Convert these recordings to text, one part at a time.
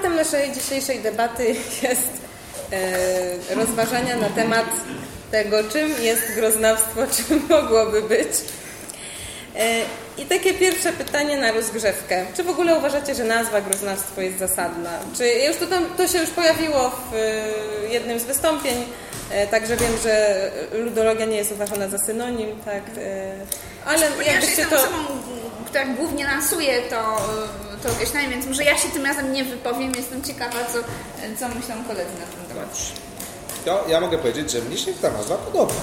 tematem naszej dzisiejszej debaty jest e, rozważania na temat tego, czym jest groznawstwo, czym mogłoby być. E, I takie pierwsze pytanie na rozgrzewkę. Czy w ogóle uważacie, że nazwa groznawstwo jest zasadna? Czy już to, tam, to się już pojawiło w e, jednym z wystąpień, e, także wiem, że ludologia nie jest uważana za synonim, tak? Ale jakbyście to... Osobą, która głównie lansuje to, to określenie, więc może ja się tym razem nie wypowiem. Jestem ciekawa, co, co myślą koledzy na ten temat. To ja mogę powiedzieć, że mnie się ta nazwa podoba.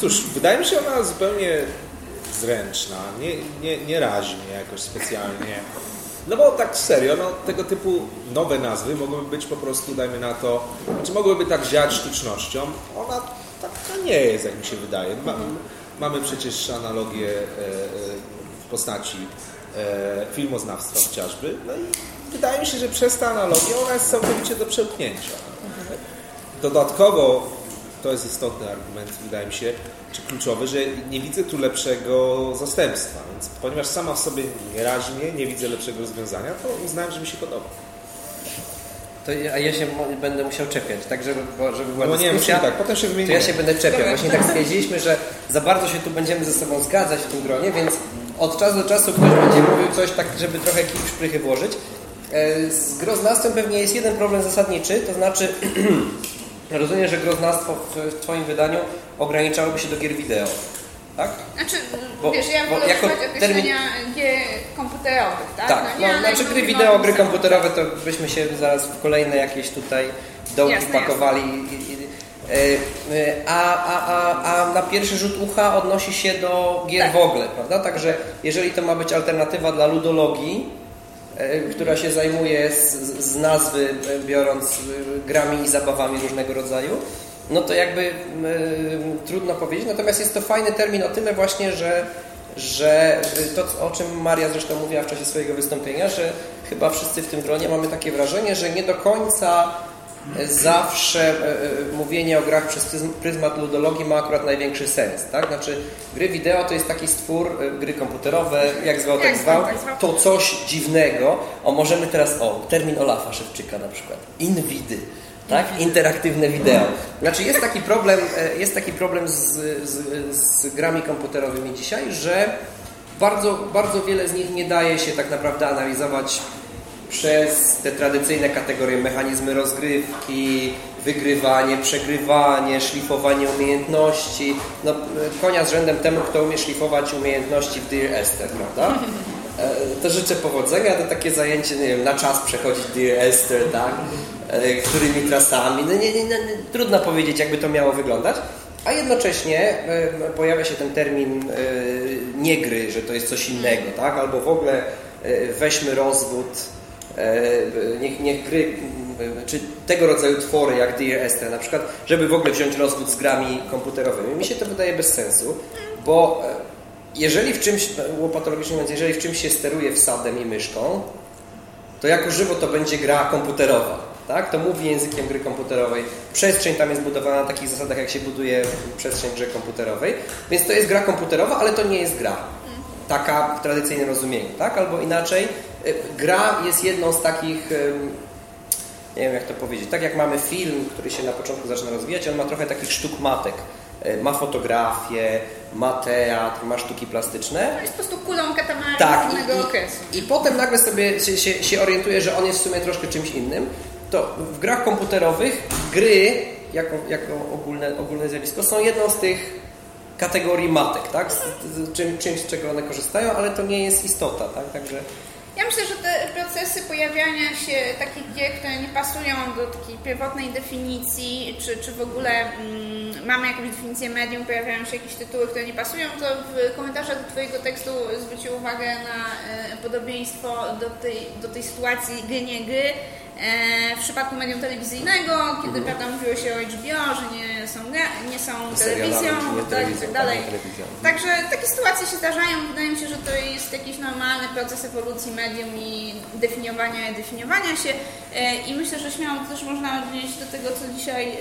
Cóż, wydaje mi się ona zupełnie zręczna, nie, nie, nie razi mnie jakoś specjalnie. No bo tak serio, no, tego typu nowe nazwy mogłyby być po prostu, dajmy na to, znaczy mogłyby tak ziać sztucznością. Ona taka nie jest, jak mi się wydaje. Ma, mamy przecież analogię e, e, w postaci filmoznawstwa chociażby. No i wydaje mi się, że przez tę analogię ona jest całkowicie do przełknięcia. Dodatkowo to jest istotny argument, wydaje mi się, czy kluczowy, że nie widzę tu lepszego zastępstwa. Więc ponieważ sama w sobie nie razi mnie, nie widzę lepszego rozwiązania, to uznałem, że mi się podoba. To ja, ja się będę musiał czepiać, tak żeby, żeby była no dyskusja. Nie, tak, potem się wymienimy. To ja się będę czepiał. Właśnie tak stwierdziliśmy, że za bardzo się tu będziemy ze sobą zgadzać w tym gronie, więc od czasu do czasu ktoś będzie mówił coś tak, żeby trochę jakieś szprychy włożyć. E, z groznastwem pewnie jest jeden problem zasadniczy, to znaczy rozumiem, że groznastwo w Twoim wydaniu ograniczałoby się do gier wideo. Tak? Znaczy, bo, wiesz, ja wolę jako termin... gier komputerowych, tak? Tak, no, no, znaczy gry wideo, gry komputerowe, to byśmy się zaraz w kolejne jakieś tutaj dołki jasne, pakowali. Jasne. A, a, a, a na pierwszy rzut ucha odnosi się do gier tak. w ogóle, prawda? Także jeżeli to ma być alternatywa dla ludologii, E, która się zajmuje z, z nazwy, e, biorąc e, grami i zabawami różnego rodzaju, no to jakby y, trudno powiedzieć. Natomiast jest to fajny termin o tyle właśnie, że, że to, o czym Maria zresztą mówiła w czasie swojego wystąpienia, że chyba wszyscy w tym gronie mamy takie wrażenie, że nie do końca zawsze e, e, mówienie o grach przez pryzmat ludologii ma akurat największy sens. Tak? Znaczy, gry wideo to jest taki stwór, e, gry komputerowe, jak zwał, tak zwał, to coś dziwnego. O, możemy teraz, o, termin Olafa Szewczyka na przykład, inwidy. Tak? Interaktywne wideo. Znaczy jest taki problem, jest taki problem z, z, z grami komputerowymi dzisiaj, że bardzo, bardzo wiele z nich nie daje się tak naprawdę analizować przez te tradycyjne kategorie mechanizmy rozgrywki, wygrywanie, przegrywanie, szlifowanie umiejętności. No, konia z rzędem temu, kto umie szlifować umiejętności w Dear Esther, prawda? E, to życzę powodzenia, to takie zajęcie, nie wiem, na czas przechodzić Dear Esther, tak? E, którymi trasami, no nie, nie, nie, trudno powiedzieć, jakby to miało wyglądać. A jednocześnie e, pojawia się ten termin niegry, że to jest coś innego, tak? Albo w ogóle weźmy rozwód niech, niech gry, czy tego rodzaju twory jak Dear Esther na przykład, żeby w ogóle wziąć rozwód z grami komputerowymi. Mi się to wydaje bez sensu, bo e, jeżeli w czymś, łopatologicznie mówiąc, jeżeli w czymś się steruje wsadem i myszką, to jako żywo to będzie gra komputerowa. Tak? To mówi językiem gry komputerowej. Przestrzeń tam jest budowana na takich zasadach, jak się buduje przestrzeń w grze komputerowej. Więc to jest gra komputerowa, ale to nie jest gra. Taka w tradycyjnym rozumieniu. Tak? Albo inaczej, E, gra jest jedną z takich nie wiem jak to powiedzieć, tak jak mamy film, który się na początku zaczyna rozwijać, on ma trochę takich sztuk matek. E, ma fotografię, ma teatr, ma sztuki plastyczne. To jest po prostu kulą katamari tak, z okresu. I potem nagle sobie się, się, się orientuje, że on jest w sumie troszkę czymś innym. To w grach komputerowych gry, jako, jako ogólne, ogólne zjawisko, są jedną z tych kategorii matek, tak? Z, z, czym, czymś, z czego one korzystają, ale to nie jest istota, tak? Także ja myślę, że te procesy pojawiania się takich gier, które nie pasują do takiej pierwotnej definicji, czy, czy w ogóle mm, mamy jakąś definicję medium, pojawiają się jakieś tytuły, które nie pasują, to w komentarzach do Twojego tekstu zwrócił uwagę na e, podobieństwo do tej, do tej sytuacji gry nie gry, w przypadku medium telewizyjnego, kiedy mhm. prawda, mówiło się o HBO, że nie są, nie są telewizją, tak, i tak dalej. Także takie sytuacje się zdarzają. Wydaje mi się, że to jest jakiś normalny proces ewolucji medium i definiowania i definiowania się. E, I myślę, że śmiało też można odnieść do tego, co dzisiaj e,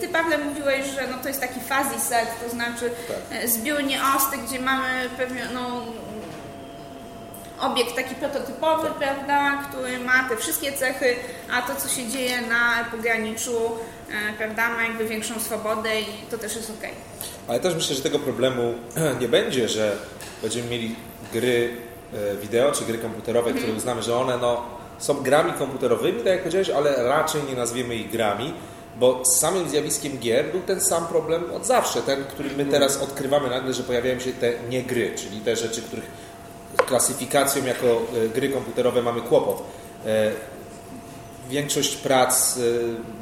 Ty, Pawle, mówiłeś, że no, to jest taki fuzzy set, to znaczy tak. zbiór nieosty, gdzie mamy pewną obiekt taki prototypowy, prawda, który ma te wszystkie cechy, a to, co się dzieje na pograniczu, e, prawda, ma jakby większą swobodę i to też jest ok. Ale też myślę, że tego problemu nie będzie, że będziemy mieli gry e, wideo czy gry komputerowe, które uznamy, że one no, są grami komputerowymi, tak jak powiedziałeś, ale raczej nie nazwiemy ich grami, bo z samym zjawiskiem gier był ten sam problem od zawsze, ten, który my teraz odkrywamy nagle, że pojawiają się te nie gry, czyli te rzeczy, których klasyfikacją jako e, gry komputerowe mamy kłopot. E, większość prac e,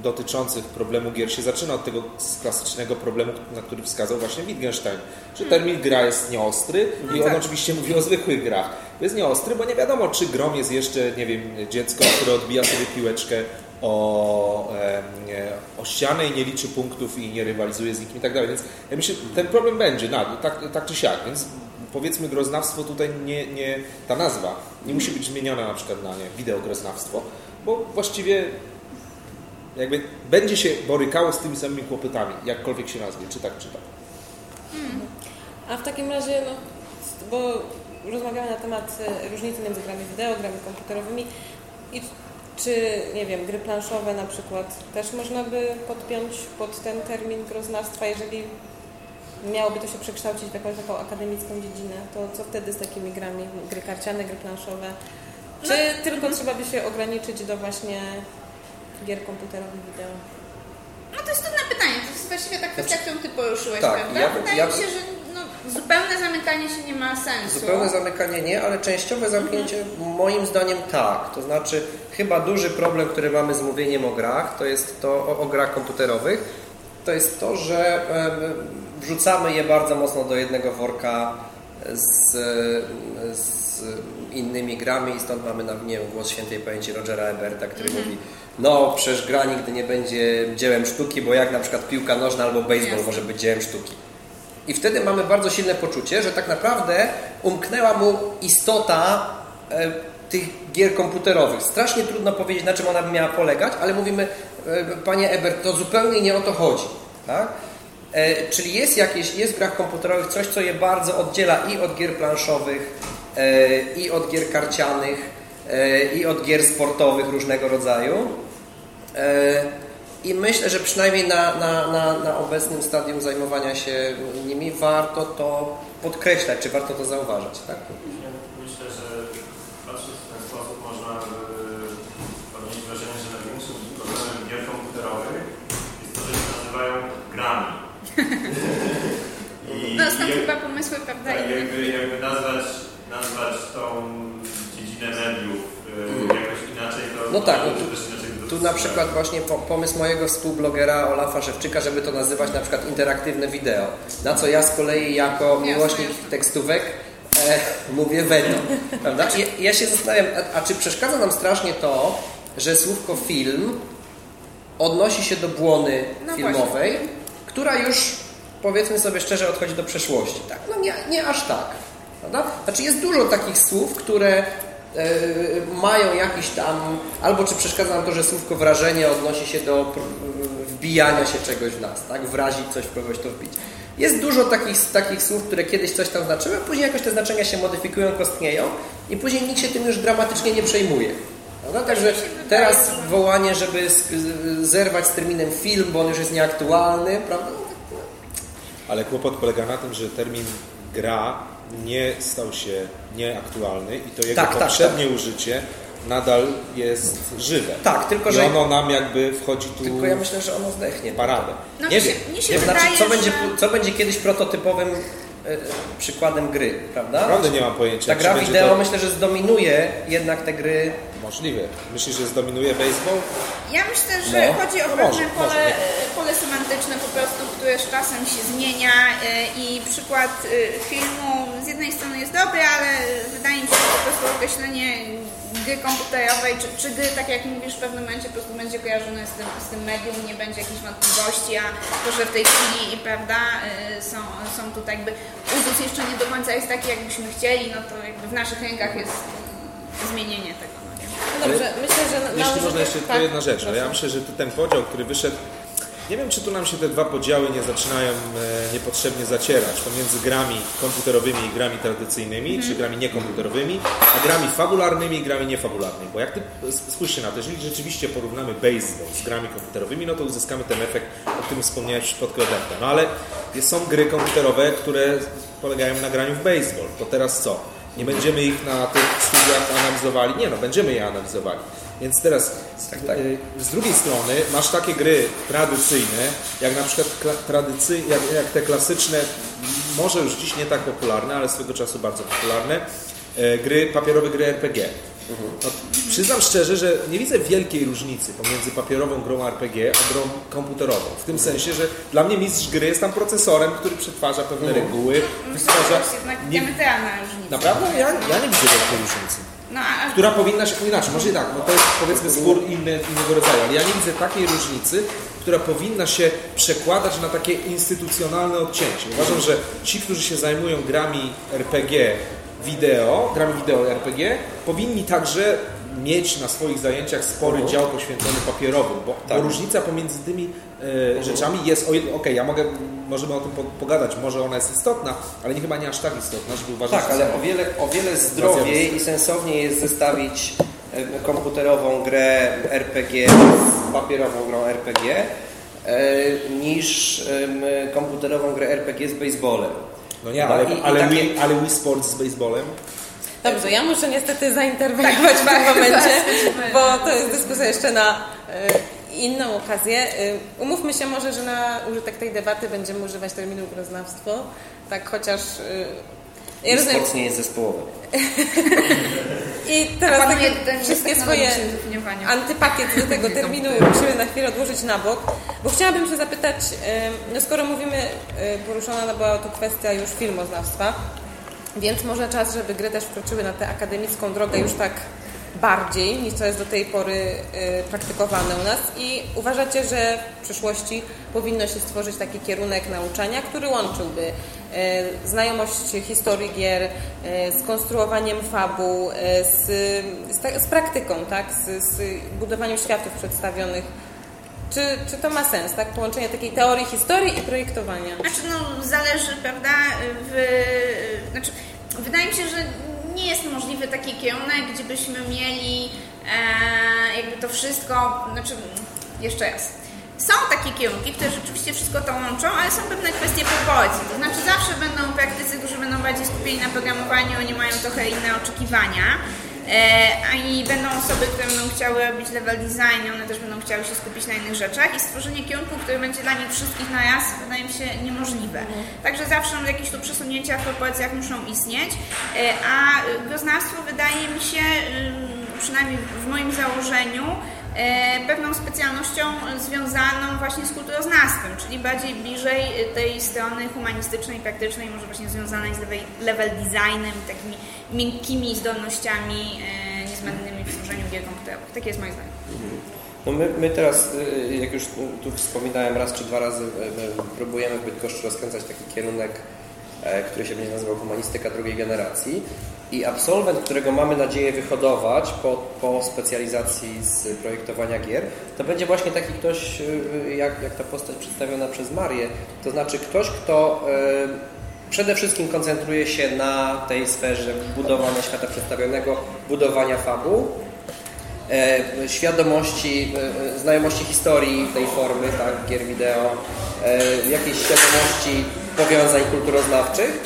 dotyczących problemu gier się zaczyna od tego klasycznego problemu, na który wskazał właśnie Wittgenstein, że termin gra jest nieostry i on tak. oczywiście mówi o zwykłych grach. Jest nieostry, bo nie wiadomo, czy grom jest jeszcze, nie wiem, dziecko, które odbija sobie piłeczkę o, o ścianę i nie liczy punktów i nie rywalizuje z nikim i tak dalej. Więc ja myślę, ten problem będzie, no, tak, tak czy siak, więc powiedzmy groznawstwo tutaj nie, nie, ta nazwa nie musi być zmieniona na przykład na nie, wideogroznawstwo, bo właściwie jakby będzie się borykało z tymi samymi kłopotami, jakkolwiek się nazwie, czy tak, czy tak. A w takim razie, no, bo rozmawiamy na temat e, różnicy między grami wideo, grami komputerowymi i czy, nie wiem, gry planszowe na przykład też można by podpiąć pod ten termin groznawstwa, jeżeli miałoby to się przekształcić w jakąś taką akademicką dziedzinę, to co wtedy z takimi grami, gry karciane, gry planszowe? Czy tylko trzeba by się ograniczyć do właśnie gier komputerowych wideo? No to jest trudne pytanie, to jest właściwie ta kwestia, którą Ty poruszyłeś, tak, prawda? ja Wydaje ja mi się, że no, zupełne zamykanie się nie ma sensu. Zupełne zamykanie nie, ale częściowe zamknięcie moim zdaniem tak. To znaczy chyba duży problem, który mamy z mówieniem o grach, to jest to o, o grach komputerowych, to jest to, że em, wrzucamy je bardzo mocno do jednego worka z, z innymi grami i stąd mamy na nie wiem, głos świętej pamięci Rogera Eberta, który mówi no przecież gra nigdy nie będzie dziełem sztuki, bo jak na przykład piłka nożna albo baseball może być dziełem sztuki. I wtedy mamy bardzo silne poczucie, że tak naprawdę umknęła mu istota e, tych gier komputerowych. Strasznie trudno powiedzieć, na czym ona by miała polegać, ale mówimy, e, panie Ebert, to zupełnie nie o to chodzi. Tak? E, czyli jest jakieś, jest w grach komputerowych coś, co je bardzo oddziela i od gier planszowych, e, i od gier karcianych, e, i od gier sportowych różnego rodzaju. E, I myślę, że przynajmniej na, na, na, na obecnym stadium zajmowania się nimi warto to podkreślać, czy warto to zauważać. Tak? Myślę, że patrząc w ten sposób można by odnieść wrażenie, że największym problemem gier komputerowych jest to, że się nazywają grami. Stąd jak- chyba pomysły, prawda? tak, jakby, jakby nazwać, nazwać tą dziedzinę mediów y, jakoś inaczej, to No tak, no to tu- też inaczej by to Tu na przykład właśnie po, pomysł mojego współblogera Olafa Szewczyka, żeby to nazywać na przykład interaktywne wideo. Na co ja z kolei jako miłośnik jasne. tekstówek e, mówię weto. Prawda? I ja się zastanawiam, a, a czy przeszkadza nam strasznie to, że słówko film odnosi się do błony No filmowej, która już powiedzmy sobie szczerze odchodzi do przeszłości. Tak? No nie, nie aż tak. Prawda? Znaczy jest dużo takich słów, które e, mają jakiś tam, albo czy przeszkadza nam to, że słówko wrażenie odnosi się do pr- wbijania się czegoś w nas, tak? Wrazić coś w kogoś to wbić. Jest dużo takich, takich słów, które kiedyś coś tam znaczyły, a później jakoś te znaczenia się modyfikują, kostnieją i później nikt się tym już dramatycznie nie przejmuje. Prawda? Także teraz wołanie, żeby zerwać z terminem film, bo on już jest nieaktualny, prawda? Ale kłopot polega na tym, że termin gra nie stał się nieaktualny i to jego Tak, tak, poprzednie użycie nadal jest żywe. Tak, tylko I że- ono nam jakby wchodzi tu Tylko ja myślę, że ono zdechnie. paradę. No, nie wiem. Nie, wydaje, znaczy, co, że... będzie, co będzie kiedyś prototypowym e, przykładem gry, prawda? Naprawdę nie mam pojęcia. Ta gra wideo to myślę, że zdominuje jednak te gry. Możliwe. Myślisz, że zdominuje baseball? Ja myślę, że No, chodzi o no pewne może, pole, może. pole semantyczne po prostu, które z czasem się zmienia e, i przykład e, filmu z jednej strony jest dobry, ale wydaje mi się, że po prostu określenie gry komputerowej, czy, czy gry, tak jak mówisz, w pewnym momencie po prostu będzie kojarzone z tym, z tym medium, nie będzie jakichś wątpliwości, a to, że w tej chwili, prawda, e, są, są tutaj jakby uzus jeszcze nie do końca jest taki, jakbyśmy chcieli, no to jakby w naszych rękach jest e, zmienienie tego. No dobrze, myślę, że Jeśli można jeszcze tak, jedna rzecz. No ja myślę, że ten podział, który wyszedł, nie wiem, czy tu nam się te dwa podziały nie zaczynają e, niepotrzebnie zacierać pomiędzy grami komputerowymi i grami tradycyjnymi, mm. czy grami niekomputerowymi, a grami fabularnymi i grami niefabularnymi. Bo jak ty spójrzcie na to, jeżeli rzeczywiście porównamy baseball z grami komputerowymi, no to uzyskamy ten efekt, o którym wspomniałem w przypadku Adepta. No ale są gry komputerowe, które polegają na graniu w baseball. To teraz co? Nie będziemy ich na tych studiach analizowali? Nie no, będziemy je analizowali. Więc teraz tak, tak. Y, z drugiej strony masz takie gry tradycyjne, jak na przykład tradycy, jak, jak te klasyczne, może już dziś nie tak popularne, ale swego czasu bardzo popularne, e, gry, papierowe gry RPG. Mhm. No, przyznam szczerze, że nie widzę wielkiej różnicy pomiędzy papierową grą RPG a grą komputerową. W tym mhm. sensie, że dla mnie mistrz gry jest tam procesorem, który przetwarza pewne mhm. reguły. Wytwarza... Nie... różnica. Naprawdę? Ja, ja nie widzę wielkiej różnicy. No, a... Która powinna się, inaczej, może i tak, no to jest powiedzmy spór inny, innego rodzaju, ale ja nie widzę takiej różnicy, która powinna się przekładać na takie instytucjonalne odcięcie. Uważam, że ci, którzy się zajmują grami RPG wideo, grami wideo RPG, powinni także mieć na swoich zajęciach spory dział poświęcony papierowym, bo, tak. bo różnica pomiędzy tymi e, rzeczami jest, okej, okay, ja mogę, możemy o tym pogadać, może ona jest istotna, ale nie chyba nie aż tak istotna, żeby uważać... Tak, ale o wiele, o wiele zdrowiej i sensowniej jest zestawić e, komputerową grę RPG z papierową grą RPG e, niż komputerową grę RPG z baseballem. No nie, ale, i, ale, i takie... Wii, ale Wii Sports z baseballem? Dobrze, ja muszę niestety zainterweniować tak, w tym momencie, bo to jest dyskusja jeszcze na y, inną okazję. Y, umówmy się może, że na użytek tej debaty będziemy używać terminu groznawstwo, tak chociaż... Y, ja rozumiem... nie jest zespołowy. I teraz takie wszystkie swoje antypatie do tego terminu musimy na chwilę odłożyć na bok, bo chciałabym się zapytać, no skoro mówimy, poruszona była tu kwestia już filmoznawstwa, więc może czas, żeby gry też wkroczyły na tę akademicką drogę już tak bardziej niż to jest do tej pory y, praktykowane u nas. I uważacie, że w przyszłości powinno się stworzyć taki kierunek nauczania, który łączyłby znajomość historii gier y, z konstruowaniem fabuł, z, z, z praktyką, tak? Z, z, budowaniem światów przedstawionych. Czy, czy to ma sens, tak? Połączenie takiej teorii historii i projektowania? Znaczy, no, zależy, prawda? W, znaczy, wydaje mi się, że nie jest możliwy taki kierunek, gdzie byśmy mieli e, jakby to wszystko, znaczy jeszcze raz. Są takie kierunki, które rzeczywiście wszystko to łączą, ale są pewne kwestie proporcji. To znaczy zawsze będą praktycy, którzy będą bardziej skupieni na programowaniu, oni mają trochę inne oczekiwania. E, i będą osoby, które będą chciały robić level design, one też będą chciały się skupić na innych rzeczach i stworzenie kierunku, który będzie dla nich wszystkich na raz, wydaje mi się niemożliwe. Mhm. Także zawsze jakieś tu przesunięcia w proporcjach muszą istnieć, e, a groznawstwo wydaje mi się, przynajmniej w moim założeniu, pewną specjalnością związaną właśnie z kulturoznawstwem, czyli bardziej bliżej tej strony humanistycznej, praktycznej, może właśnie związanej z level designem, takimi miękkimi zdolnościami e, niezbędnymi w tworzeniu gier komputerowych. Takie jest moje zdanie. No my, my teraz, y, jak już tu wspominałem raz czy dwa razy, próbujemy w Bydgoszczy rozkręcać taki kierunek, e, który się będzie nazywał humanistyka drugiej generacji. I absolwent, którego mamy nadzieję wyhodować po, po specjalizacji z projektowania gier, to będzie właśnie taki ktoś, y, jak, jak ta postać przedstawiona przez Marię, to znaczy ktoś, kto y, przede wszystkim koncentruje się na tej sferze budowania świata przedstawionego, budowania fabuł, y, świadomości, znajomości historii tej formy, tak, gier wideo, jakiejś świadomości powiązań kulturoznawczych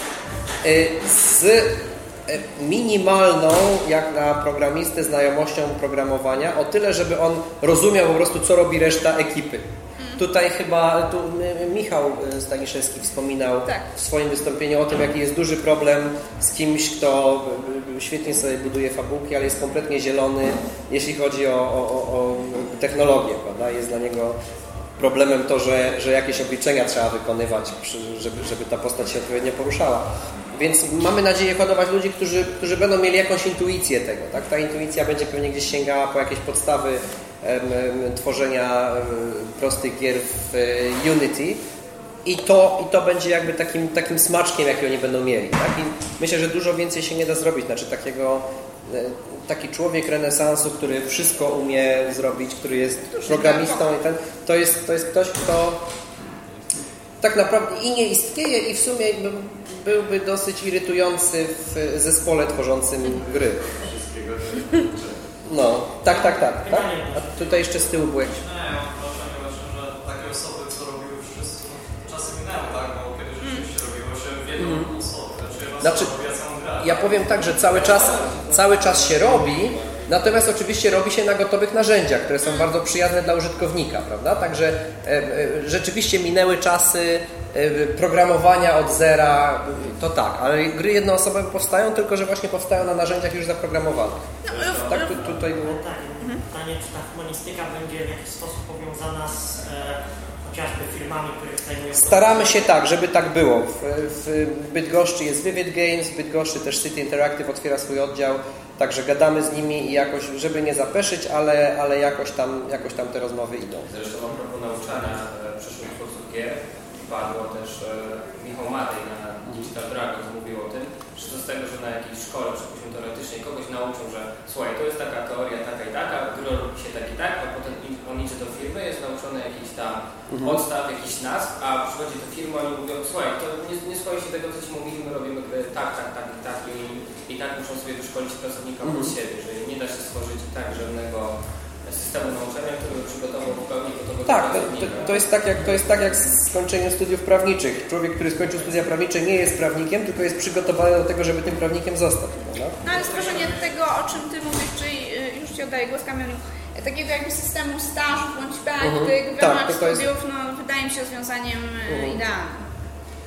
z E, minimalną, jak na programistę, znajomością programowania, o tyle, żeby on rozumiał po prostu, co robi reszta ekipy. Tutaj chyba tu Michał e, Staniszewski wspominał tak. w swoim wystąpieniu o tym, jaki jest duży problem z kimś, kto świetnie sobie buduje fabułki, ale jest kompletnie zielony, jeśli chodzi o, o, o technologię, prawda? Jest dla niego problemem to, że, że jakieś obliczenia trzeba wykonywać, żeby, żeby ta postać się odpowiednio poruszała. Więc mamy nadzieję hodować ludzi, którzy, którzy będą mieli jakąś intuicję tego. Tak? Ta intuicja będzie pewnie gdzieś sięgała po jakieś podstawy em, tworzenia prostych gier w e, Unity. I to, I to będzie jakby takim, takim smaczkiem, jaki oni będą mieli. Tak? I myślę, że dużo więcej się nie da zrobić. Znaczy takiego taki człowiek renesansu, który wszystko umie zrobić, który jest programistą i ten, to jest, to jest ktoś, kto tak naprawdę i nie istnieje i w sumie byłby dosyć irytujący w zespole tworzącym gry. No, tak, tak, tak. tak? A tutaj jeszcze z tyłu byłeś. Nie, że takie osoby, co robiły już wszystko, czasy minęły, tak? Bo kiedyś rzeczywiście robiło się w jedną osobę. Znaczy, ja powiem tak, że cały czas, cały czas się robi, Natomiast oczywiście robi się na gotowych narzędziach, które są bardzo przyjazne dla użytkownika, prawda? Także e, e, rzeczywiście minęły czasy e, programowania od zera, to tak, ale gry jednoosobowe powstają, tylko że właśnie powstają na narzędziach już zaprogramowanych. No, tak tu, tutaj było. Pytanie, czy ta humanistyka będzie w jakiś sposób powiązana z chociażby firmami, które zajmują... Staramy się tak, żeby tak było. W, w Bydgoszczy jest Vivid Games, w Bydgoszczy też City Interactive otwiera swój oddział, także gadamy z nimi i jakoś, żeby nie zapeszyć, ale, ale jakoś, tam, jakoś tam te rozmowy idą. Zresztą a propos nauczania e, przyszłych twórców gier, padło też e, Michał Matej na Digital Dragons mówił o tym, że to z tego, że na jakiejś szkole, przypuśćmy teoretycznej, kogoś nauczą, że słuchaj, to jest taka teoria, taka i taka, gry robi się tak i tak, a potem on idzie do firmy, jest nauczony jakiś tam mhm. podstaw, jakiś nazw, a przychodzi do firmy, oni mówią, słuchaj, to nie, nie słuchaj się tego, co ci mówili, my robimy tak, tak, tak i tak i, i tak muszą sobie wyszkolić pracownika mhm. od siebie, że nie da się stworzyć tak żadnego systemu nauczania, który przygotował w pełni gotowy Tak, to, to, jest tak jak, to jest tak jak z skończeniem studiów prawniczych. Człowiek, który skończył studia prawnicze nie jest prawnikiem, tylko jest przygotowany do tego, żeby tym prawnikiem zostać. Prawda? No ale stworzenie tego, o czym Ty mówisz, czyli y, już Ci oddaję głos Kamieniu, takiego jakby systemu stażu bądź praktyk uh -huh. w ramach tak, studiów, jest... no wydaje mi się rozwiązaniem uh y, -huh. idealnym.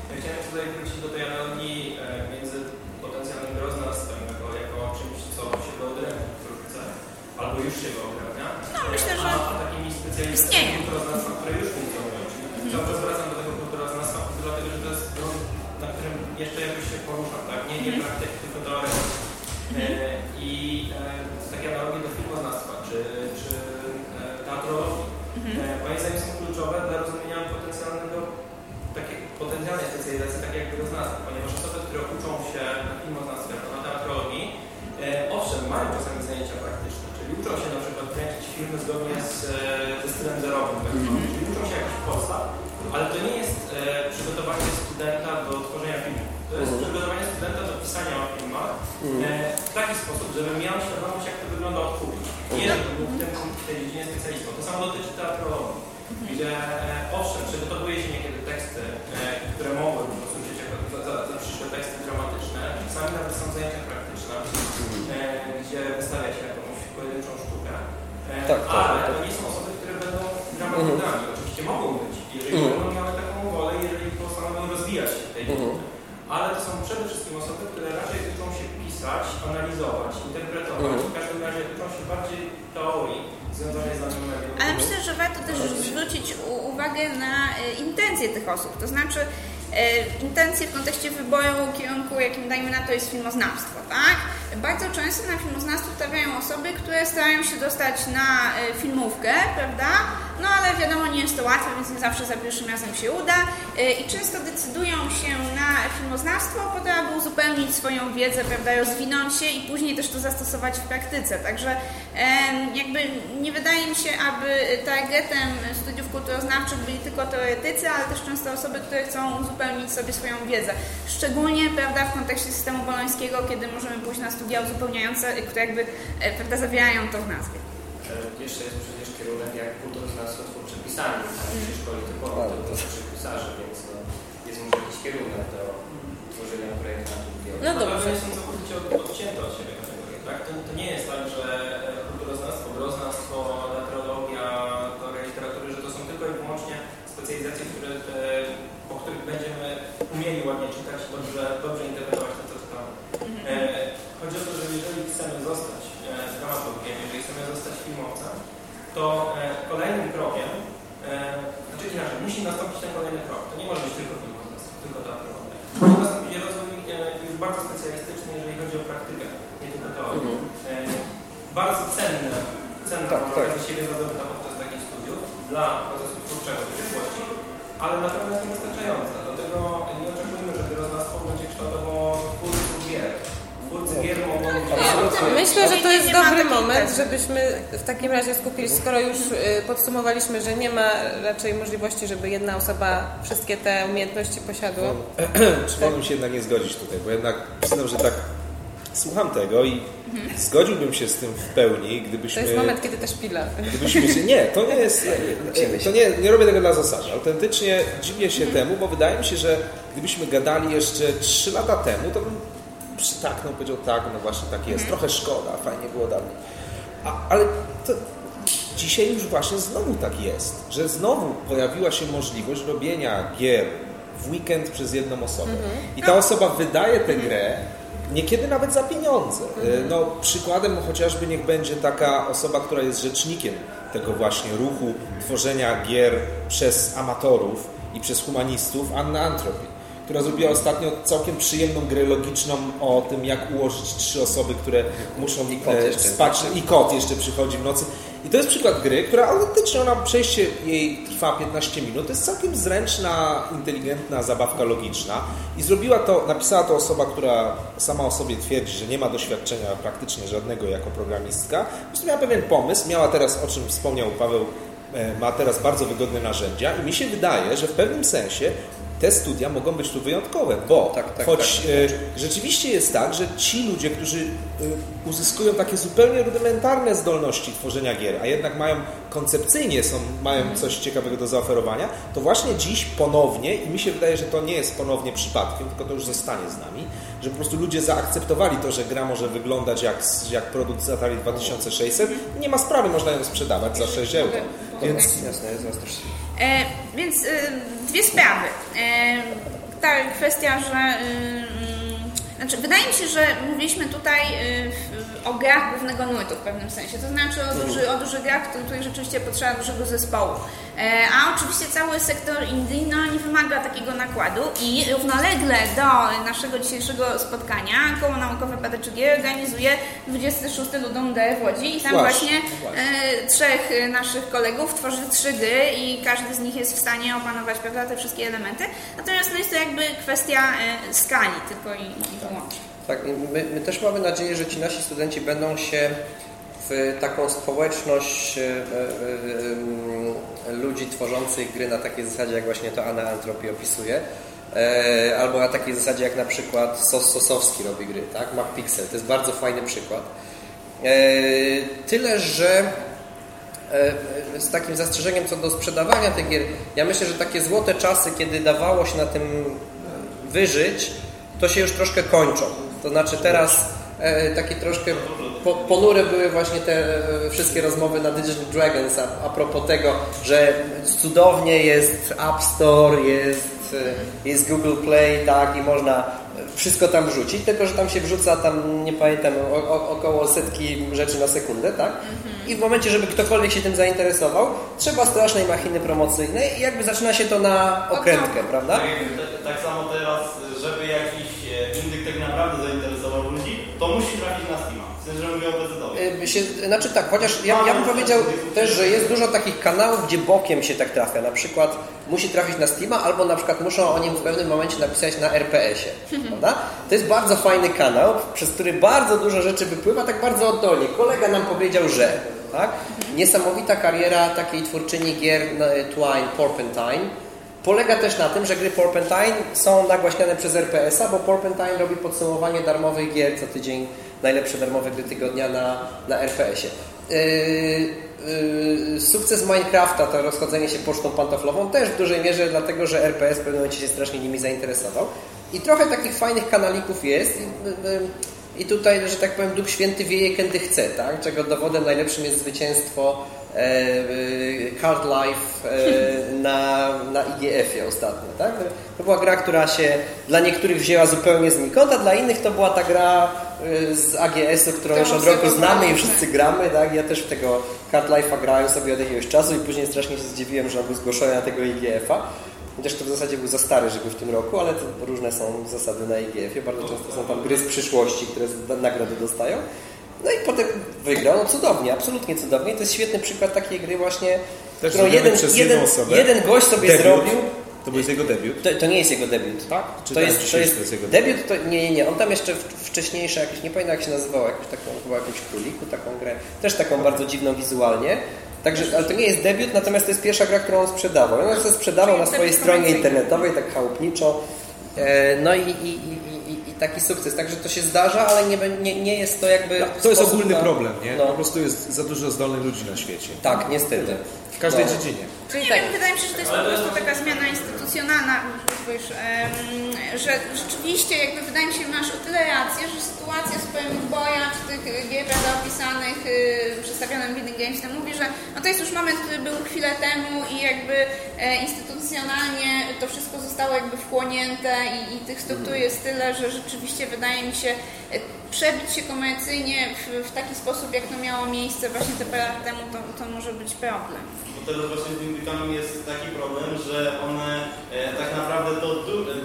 Ja chciałem tutaj wrócić do tej analogii e, między potencjalnym groznawstwem jako, jako czymś, co się wyodrębnia wkrótce, albo już się wyodrębnia, no, myślę, że a, a takimi specjalistami kulturoznawstwa, które już funkcjonują. Czyli mhm. cały czas wracam do tego kulturoznawstwa, dlatego że to jest grunt, na którym jeszcze jakoś się poruszam, tak? Nie, nie mhm. praktyk, tylko teoretyk. Mhm. E, I e, takie analogie do filmoznawstwa, czy, czy e, teatrologii, mhm. moim zdaniem są kluczowe dla rozumienia potencjalnego, takiej potencjalnej specjalizacji, takiej jak groznawstwa, ponieważ osoby, które uczą się na filmoznawstwie albo na teatrologii, owszem, mają czasami zajęcia praktyczne, czyli uczą się na przykład kręcić filmy zgodnie z, e, ze stylem zerowym, tak mm -hmm. czyli uczą się jakichś podstaw, ale to nie jest e, przygotowanie studenta do tworzenia filmu. To jest mm -hmm. przygotowanie studenta do pisania o filmach -hmm. e, w taki sposób, żeby miał świadomość, jak to wygląda od kuchni. Nie, żeby był w, tym, w tej dziedzinie specjalistą. To samo dotyczy teatrologii, gdzie e, owszem, przygotowuje się niekiedy teksty, e, które mogłyby posłużyć jako za, za, za przyszłe teksty dramatyczne. Czasami nawet są zajęcia praktyczne, e, gdzie wystawia się jakąś pojedynczą sztukę. E, tak, tak, ale tak. to nie są osoby, które będą dramatykami. Mhm. Oczywiście mogą być, jeżeli mhm. będą miały taką wolę, jeżeli postanowią rozwijać się w tej mhm. Ale to są przede wszystkim osoby, które raczej uczą się pisać, analizować, interpretować. Mhm. W każdym razie uczą się bardziej teorii związanej z danym medium. Ale myślę, że warto też zwrócić uwagę na e, intencje tych osób. To znaczy, intencje w kontekście wyboru kierunku, jakim dajmy na to jest filmoznawstwo, tak? Bardzo często na filmoznawstwo trafiają osoby, które starają się dostać na e, filmówkę, prawda? No ale wiadomo, nie jest to łatwe, więc nie zawsze za pierwszym razem się uda e, i często decydują się na filmoznawstwo po to, aby uzupełnić swoją wiedzę, prawda, rozwinąć się i później też to zastosować w praktyce. Także jakby nie wydaje mi się, aby targetem studiów kulturoznawczych byli tylko teoretycy, ale też często osoby, które chcą uzupełnić sobie swoją wiedzę. Szczególnie, prawda, w kontekście systemu bolońskiego, kiedy możemy pójść na studia uzupełniające, które jakby, e, prawda, zawierają to w nazwie. Jeszcze jest przecież kierunek jak kulturoznawstwo twórcze pisanie, tam się szkoli typowo to pisarzy, więc no, jest może jakiś kierunek do tworzenia projektantów. No dobrze. Ale są całkowicie odcięte od siebie kategorie, tak? To, to nie jest tak, że e, kulturoznawstwo, groznawstwo, teatrologia, teoria literatury, że to są tylko i wyłącznie specjalizacje, które, e, po których będziemy umieli ładnie czytać, dobrze, dobrze interpretować to, co czytamy. Mhm. Chodzi o to, że jeżeli chcemy zostać dramaturgiem, jeżeli chcemy zostać filmowcem, to kolejnym krokiem, znaczy inaczej, musi nastąpić ten kolejny krok. To nie może być tylko filmoznawstwo, tylko teatrologia. Musi nastąpić rozwój już bardzo specjalistyczny, jeżeli chodzi o praktykę, nie tylko teorię. Mhm. Bardzo cenne, cenne tak, tak. siebie zdobyta podczas takich studiów dla procesu twórczego w przyszłości, ale natomiast niewystarczające. Dlatego nie oczekujmy, że groznawstwo będzie kształtowało twórców gier. Twórcy gier mogą być Myślę, że to jest dobry moment, żebyśmy w takim razie skupili, skoro już y, podsumowaliśmy, że nie ma raczej możliwości, żeby jedna osoba wszystkie te umiejętności posiadła. Czy mogłem się jednak nie zgodzić tutaj, bo jednak przyznam, że tak słucham tego i zgodziłbym się z tym w pełni, gdybyśmy... To jest moment, kiedy też pila. Gdybyśmy się... Nie, to nie jest... To nie, nie robię tego dla zasady. Autentycznie dziwię się temu, bo wydaje mi się, że gdybyśmy gadali jeszcze 3 lata temu, to bym przytaknął, powiedział tak, no właśnie tak jest. Trochę szkoda, fajnie było dawniej. A, ale to, dzisiaj już właśnie znowu tak jest, że znowu pojawiła się możliwość robienia gier w weekend przez jedną osobę. I ta osoba wydaje tę grę Niekiedy nawet za pieniądze. No, przykładem chociażby niech będzie taka osoba, która jest rzecznikiem tego właśnie ruchu tworzenia gier przez amatorów i przez humanistów, Anna Antropy, która zrobiła ostatnio całkiem przyjemną grę logiczną o tym, jak ułożyć trzy osoby, które muszą I kot e, spać i kot jeszcze przychodzi w nocy. I to jest przykład gry, która autentycznie ona przejście jej trwa 15 minut. To jest całkiem zręczna, inteligentna zabawka logiczna. I zrobiła to, napisała to osoba, która sama o sobie twierdzi, że nie ma doświadczenia praktycznie żadnego jako programistka. Po miała pewien pomysł, miała teraz, o czym wspomniał Paweł, e, ma teraz bardzo wygodne narzędzia i mi się wydaje, że w pewnym sensie te studia mogą być tu wyjątkowe, bo Tak, tak, choć tak. e, rzeczywiście jest tak, że ci ludzie, którzy e, uzyskują takie zupełnie rudymentarne zdolności tworzenia gier, a jednak mają koncepcyjnie są, mają coś ciekawego do zaoferowania, to właśnie dziś ponownie, i mi się wydaje, że to nie jest ponownie przypadkiem, tylko to już zostanie z nami, że po prostu ludzie zaakceptowali to, że gra może wyglądać jak, jak produkt z Atari 2600, nie ma sprawy, można ją sprzedawać za 6 euro. Więc Jasne, jest zastrzeż. E, więc e, dwie sprawy. E, ta kwestia, że. E, znaczy, wydaje mi się, że mówiliśmy tutaj e, w, o grach głównego nurtu w pewnym sensie. To znaczy o, duży, o dużych grach, w których rzeczywiście potrzeba dużego zespołu. E, a oczywiście cały sektor indie no, nie wymaga takiego nakładu i równolegle do naszego dzisiejszego spotkania Koło Naukowe PDCG organizuje 26 Ludom D w Łodzi i tam Właśnie, właśnie e, trzech e, naszych kolegów tworzy trzy gry i każdy z nich jest w stanie opanować prawda, te wszystkie elementy. Natomiast no jest to jakby kwestia e, skali tylko i, i wyłącznie. Tak, my, my też mamy nadzieję, że ci nasi studenci będą się w taką społeczność e, e, e, ludzi tworzących gry na takiej zasadzie, jak właśnie to Anna Antropii opisuje, albo na takiej zasadzie, jak na przykład Sos Sosowski robi gry, tak? MacPixel, to jest bardzo fajny przykład. Tyle, że z takim zastrzeżeniem co do sprzedawania tych gier, ja myślę, że takie złote czasy, kiedy dawało się na tym wyżyć, to się już troszkę kończą. To znaczy teraz e, takie troszkę po, ponure były właśnie te e, wszystkie rozmowy na Digital Dragons a, a propos tego, że cudownie jest App Store, jest, e, jest Google Play, tak, i można wszystko tam wrzucić, tylko że tam się wrzuca tam, nie pamiętam, o, o, około setki rzeczy na sekundę, tak? I w momencie, żeby ktokolwiek się tym zainteresował, trzeba strasznej machiny promocyjnej i jakby zaczyna się to na okrętkę, prawda? Tak, tak samo teraz, żeby jakiś e, indyk tak naprawdę zainteresował ludzi, to musi trafić na Steama. W sensie, że mówię o PC-owie. Y, Się, znaczy tak, chociaż ja, ja bym powiedział też, że jest dużo takich kanałów, gdzie bokiem się tak trafia. Na przykład musi trafić na Steama, albo na przykład muszą o nim w pewnym momencie napisać na RPS-ie. Prawda? To jest bardzo fajny kanał, przez który bardzo dużo rzeczy wypływa, tak bardzo oddolnie. Kolega nam powiedział, że. Tak? Niesamowita kariera takiej twórczyni gier na- Twine, Porpentine. Polega też na tym, że gry Porpentine są nagłaśniane przez RPS-a, bo Porpentine robi podsumowanie darmowych gier co tydzień, najlepsze darmowe gry tygodnia na, na RPS-ie. Yy, yy, sukces Minecrafta, to rozchodzenie się pocztą pantoflową też w dużej mierze dlatego, że RPS w pewnym momencie się strasznie nimi zainteresował. I trochę takich fajnych kanalików jest. Yy, i tutaj, że tak powiem, Duch Święty wieje kiedy chce, tak? czego dowodem najlepszym jest zwycięstwo e, e, Card Life e, na, na IGF-ie ostatnio. Tak? To była gra, która się dla niektórych wzięła zupełnie znikąd, a dla innych to była ta gra z AGS-u, którą już od roku znamy i wszyscy gramy. Tak? Ja też w tego Card Life'a grałem sobie od jakiegoś czasu i później strasznie się zdziwiłem, że on był zgłoszony na tego IGF-a. Chociaż to w zasadzie był za stary, żeby w tym roku, ale to różne są zasady na IGF-ie. Bardzo często są tam gry z przyszłości, które nagrody dostają. No i potem wygrał, no cudownie, absolutnie cudownie. To jest świetny przykład takiej gry właśnie, Też którą jeden, jeden, jeden gość sobie Debiut. zrobił To był jego debiut? To, to nie jest jego debiut. Tak? To jest, to jest, to jest jego debiut, to nie, nie, nie. On tam jeszcze wcześniejsze jakieś, nie pamiętam jak się nazywało, jakąś taką, chyba jakąś króliku, taką grę, też taką bardzo dziwną wizualnie. Także, ale to nie jest debiut, natomiast to jest pierwsza gra, którą on sprzedawał. On się sprzedawał na swojej stronie internetowej, tak chałupniczo. E, no i, i, i, i, taki sukces. Także to się zdarza, ale nie, nie, nie jest to jakby... No, to jest ogólny na... problem, nie? No. Po prostu jest za dużo zdolnych ludzi na świecie. Tak, niestety. W każdej no. dziedzinie. Czyli nie tak. wiem, wydaje mi się, że to jest po prostu taka zmiana instytucjonalna, że rzeczywiście jakby wydaje mi się, masz o tyle rację, że sytuacja z Boya, czy tych gier prawda, opisanych, przedstawionych w Reading Games, mówi, że no to jest już moment, który był chwilę temu i jakby e, instytucjonalnie to wszystko zostało jakby wchłonięte i, i tych struktur jest tyle, że rzeczywiście wydaje mi się e, przebić się komercyjnie w, w taki sposób, jak to miało miejsce właśnie te parę lat temu, to, to może być problem teraz właśnie z indykami jest taki problem, że one e, tak naprawdę to,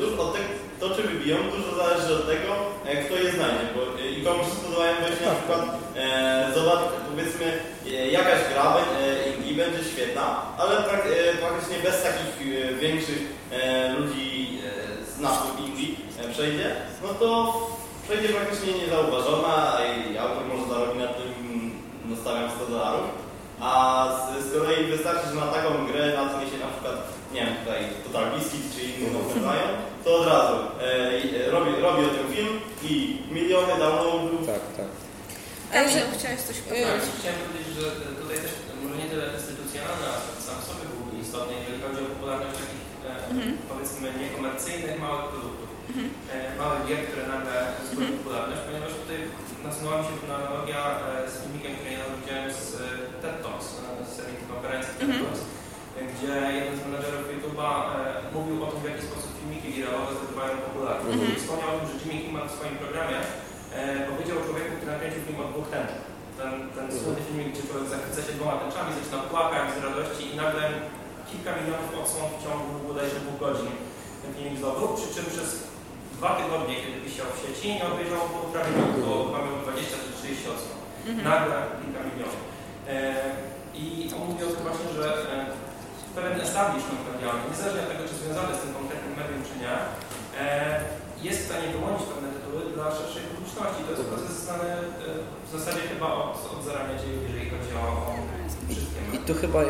du, od to, czy wybiją, dużo zależy od tego, e, kto je znajdzie. Bo e, i komuś spodobają właśnie na przykład e, zobacz, powiedzmy e, jakaś gra e, i, będzie świetna, ale prak, praktycznie bez takich większych ludzi z naszych indie przejdzie, no to przejdzie praktycznie niezauważona i autor może zarobić na tym, no stawiam 100 dolarów a z, z kolei wystarczy, że na taką grę natknie się na przykład, nie wiem, tutaj Total Biscuit czy inni nazywają, to od razu e, robi, robi o tym film i miliony downloadów. Tak, tak. Kamil, chciałeś coś powiedzieć? Chciałem powiedzieć, że tutaj też może nie tyle instytucjonalny aspekt sam sobie był istotny, jeżeli chodzi o popularność takich e, mhm. powiedzmy niekomercyjnych, małych produktów. Mhm. E, małych gier, które nagle zdobyły mhm. popularność, ponieważ tutaj nasunęła mi się pewna analogia e, z filmikiem, który ja widziałem z TED Talks, z serii konferencji TED mhm. Talks, gdzie jeden z menedżerów YouTube'a e, mówił o tym, w jaki sposób filmiki wiralowe zdobywają popularność. Mhm. Wspomniał o tym, że Jimmy Kimmel w swoim programie e, powiedział o człowieku, który nakręcił film od dwóch tęczów. Ten, ten mhm. słynny filmik, gdzie człowiek zachwyca się dwoma tęczami, zaczyna płakać z radości i nagle kilka milionów odsłon w ciągu bodajże dwóch godzin ten filmik zdobył, przy czym przez dwa tygodnie, kiedy wisiał w sieci, nie obejrzał prawie nikt, bo mamy 20 czy 30 odsłon. Mhm. Nagle kilka milionów. E, I on mówi o tym właśnie, że e, pewien establishment medialny, niezależnie od tego, czy związany z tym konkretnym medium, czy nie, e, jest w stanie wyłonić pewne tytuły dla szerszej publiczności. To jest proces znany w zasadzie chyba od, od zarania dziejów, jeżeli chodzi o, o i tu chyba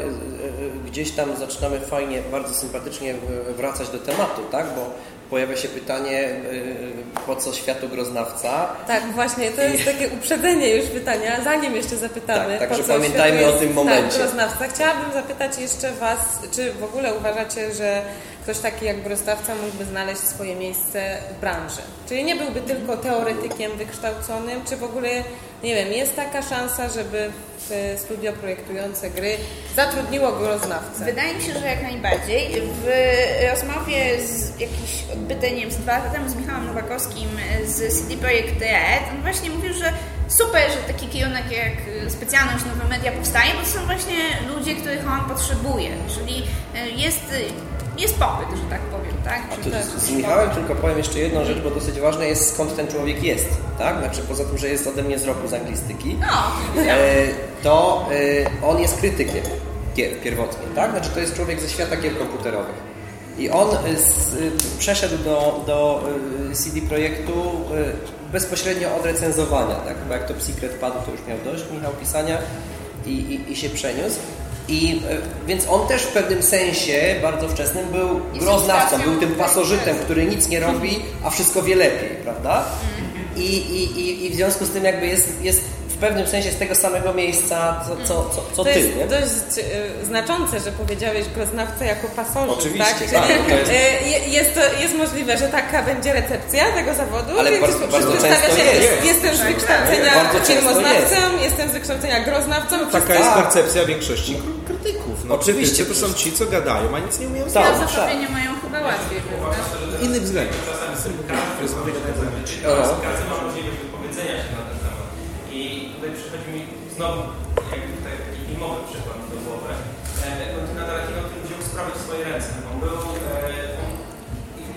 gdzieś tam zaczynamy fajnie, bardzo sympatycznie wracać do tematu, tak? Bo pojawia się pytanie, y, po co światu groznawca? Tak, właśnie, to jest takie uprzedzenie już pytania, zanim jeszcze zapytamy. Tak, także pamiętajmy o tym momencie. Tak, groznawca. Chciałabym zapytać jeszcze Was, czy w ogóle uważacie, że ktoś taki jak groznawca mógłby znaleźć swoje miejsce w branży? Czyli nie byłby tylko teoretykiem wykształconym, czy w ogóle, nie wiem, jest taka szansa, żeby studio projektujące gry zatrudniło groznawcę? Wydaje mi się, że jak najbardziej. W rozmowie z jakiś odbytej, z dwa lata temu z Michałem Nowakowskim z CD Projekt Red, on właśnie mówił, że super, że taki kierunek jak specjalność nowe media powstaje, bo to są właśnie ludzie, których on potrzebuje. Czyli jest jest popyt, że tak powiem, tak? Z, z Michałem tylko powiem jeszcze jedną rzecz, bo dosyć ważne jest skąd ten człowiek jest, tak? Znaczy poza tym, że jest ode mnie z roku z anglistyki, no, e, to e, on jest krytykiem gier pierwotnie, tak? Znaczy to jest człowiek ze świata gier komputerowych. I on z, przeszedł do, do e, CD Projektu bezpośrednio od recenzowania, tak? Bo jak to Secret padł, to już miał dość Michał pisania i, i, i się przeniósł. I więc on też w pewnym sensie bardzo wczesnym był groznawcą, był tym pasożytem, który nic nie robi, a wszystko wie lepiej, prawda? I, i, i w związku z tym jakby jest, jest pewnym sensie z tego samego miejsca, co, co, co, co to ty. Jest nie? dość y, znaczące, że powiedziałeś groznawca jako pasożyt. Oczywiście, tak? tak to jest... Y, jest, to, jest możliwe, że taka będzie recepcja tego zawodu. Ale bardzo, bardzo często się, jest. Jestem z wykształcenia filmoznawcą, jestem z wykształcenia groznawcą. Taka jest percepcja większości krytyków. No, Oczywiście. To są ci, co gadają, a nic nie umieją tak, zrobić. Tak, nie mają chyba łatwiej. Innych względach. Czasami z tym każdy ma możliwość wypowiedzenia się na ten temat. I tutaj przychodzi mi znowu jakby tutaj taki filmowy przykład do głowy. Kontyna Tarantino, który wziął sprawę w swoje ręce. On był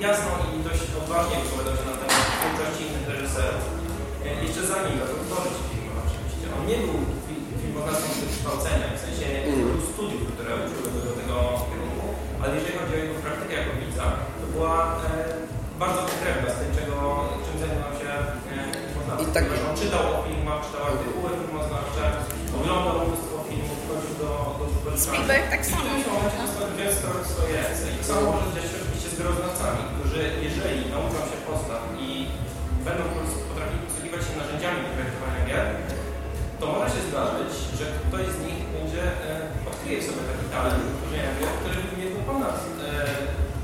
jasno i dość odważnie wypowiadał się na temat twórczości innych reżyserów. Jeszcze zanim zaczął tworzyć film oczywiście. On nie był filmoznawcą wykształcenia, w sensie nie był studiów, które uczyły do tego kierunku, ale jeżeli chodzi o jego praktykę jako widz, Spielberg tak samo. Więc to swoje ręce. I samo może dziać się oczywiście z groznawcami, którzy jeżeli nauczą się postaw i będą potrafili posługiwać się narzędziami projektowania gier, to może się zdarzyć, że ktoś z nich będzie e, odkryje sobie taki talent tworzenia gier, który wybiegł ponad e,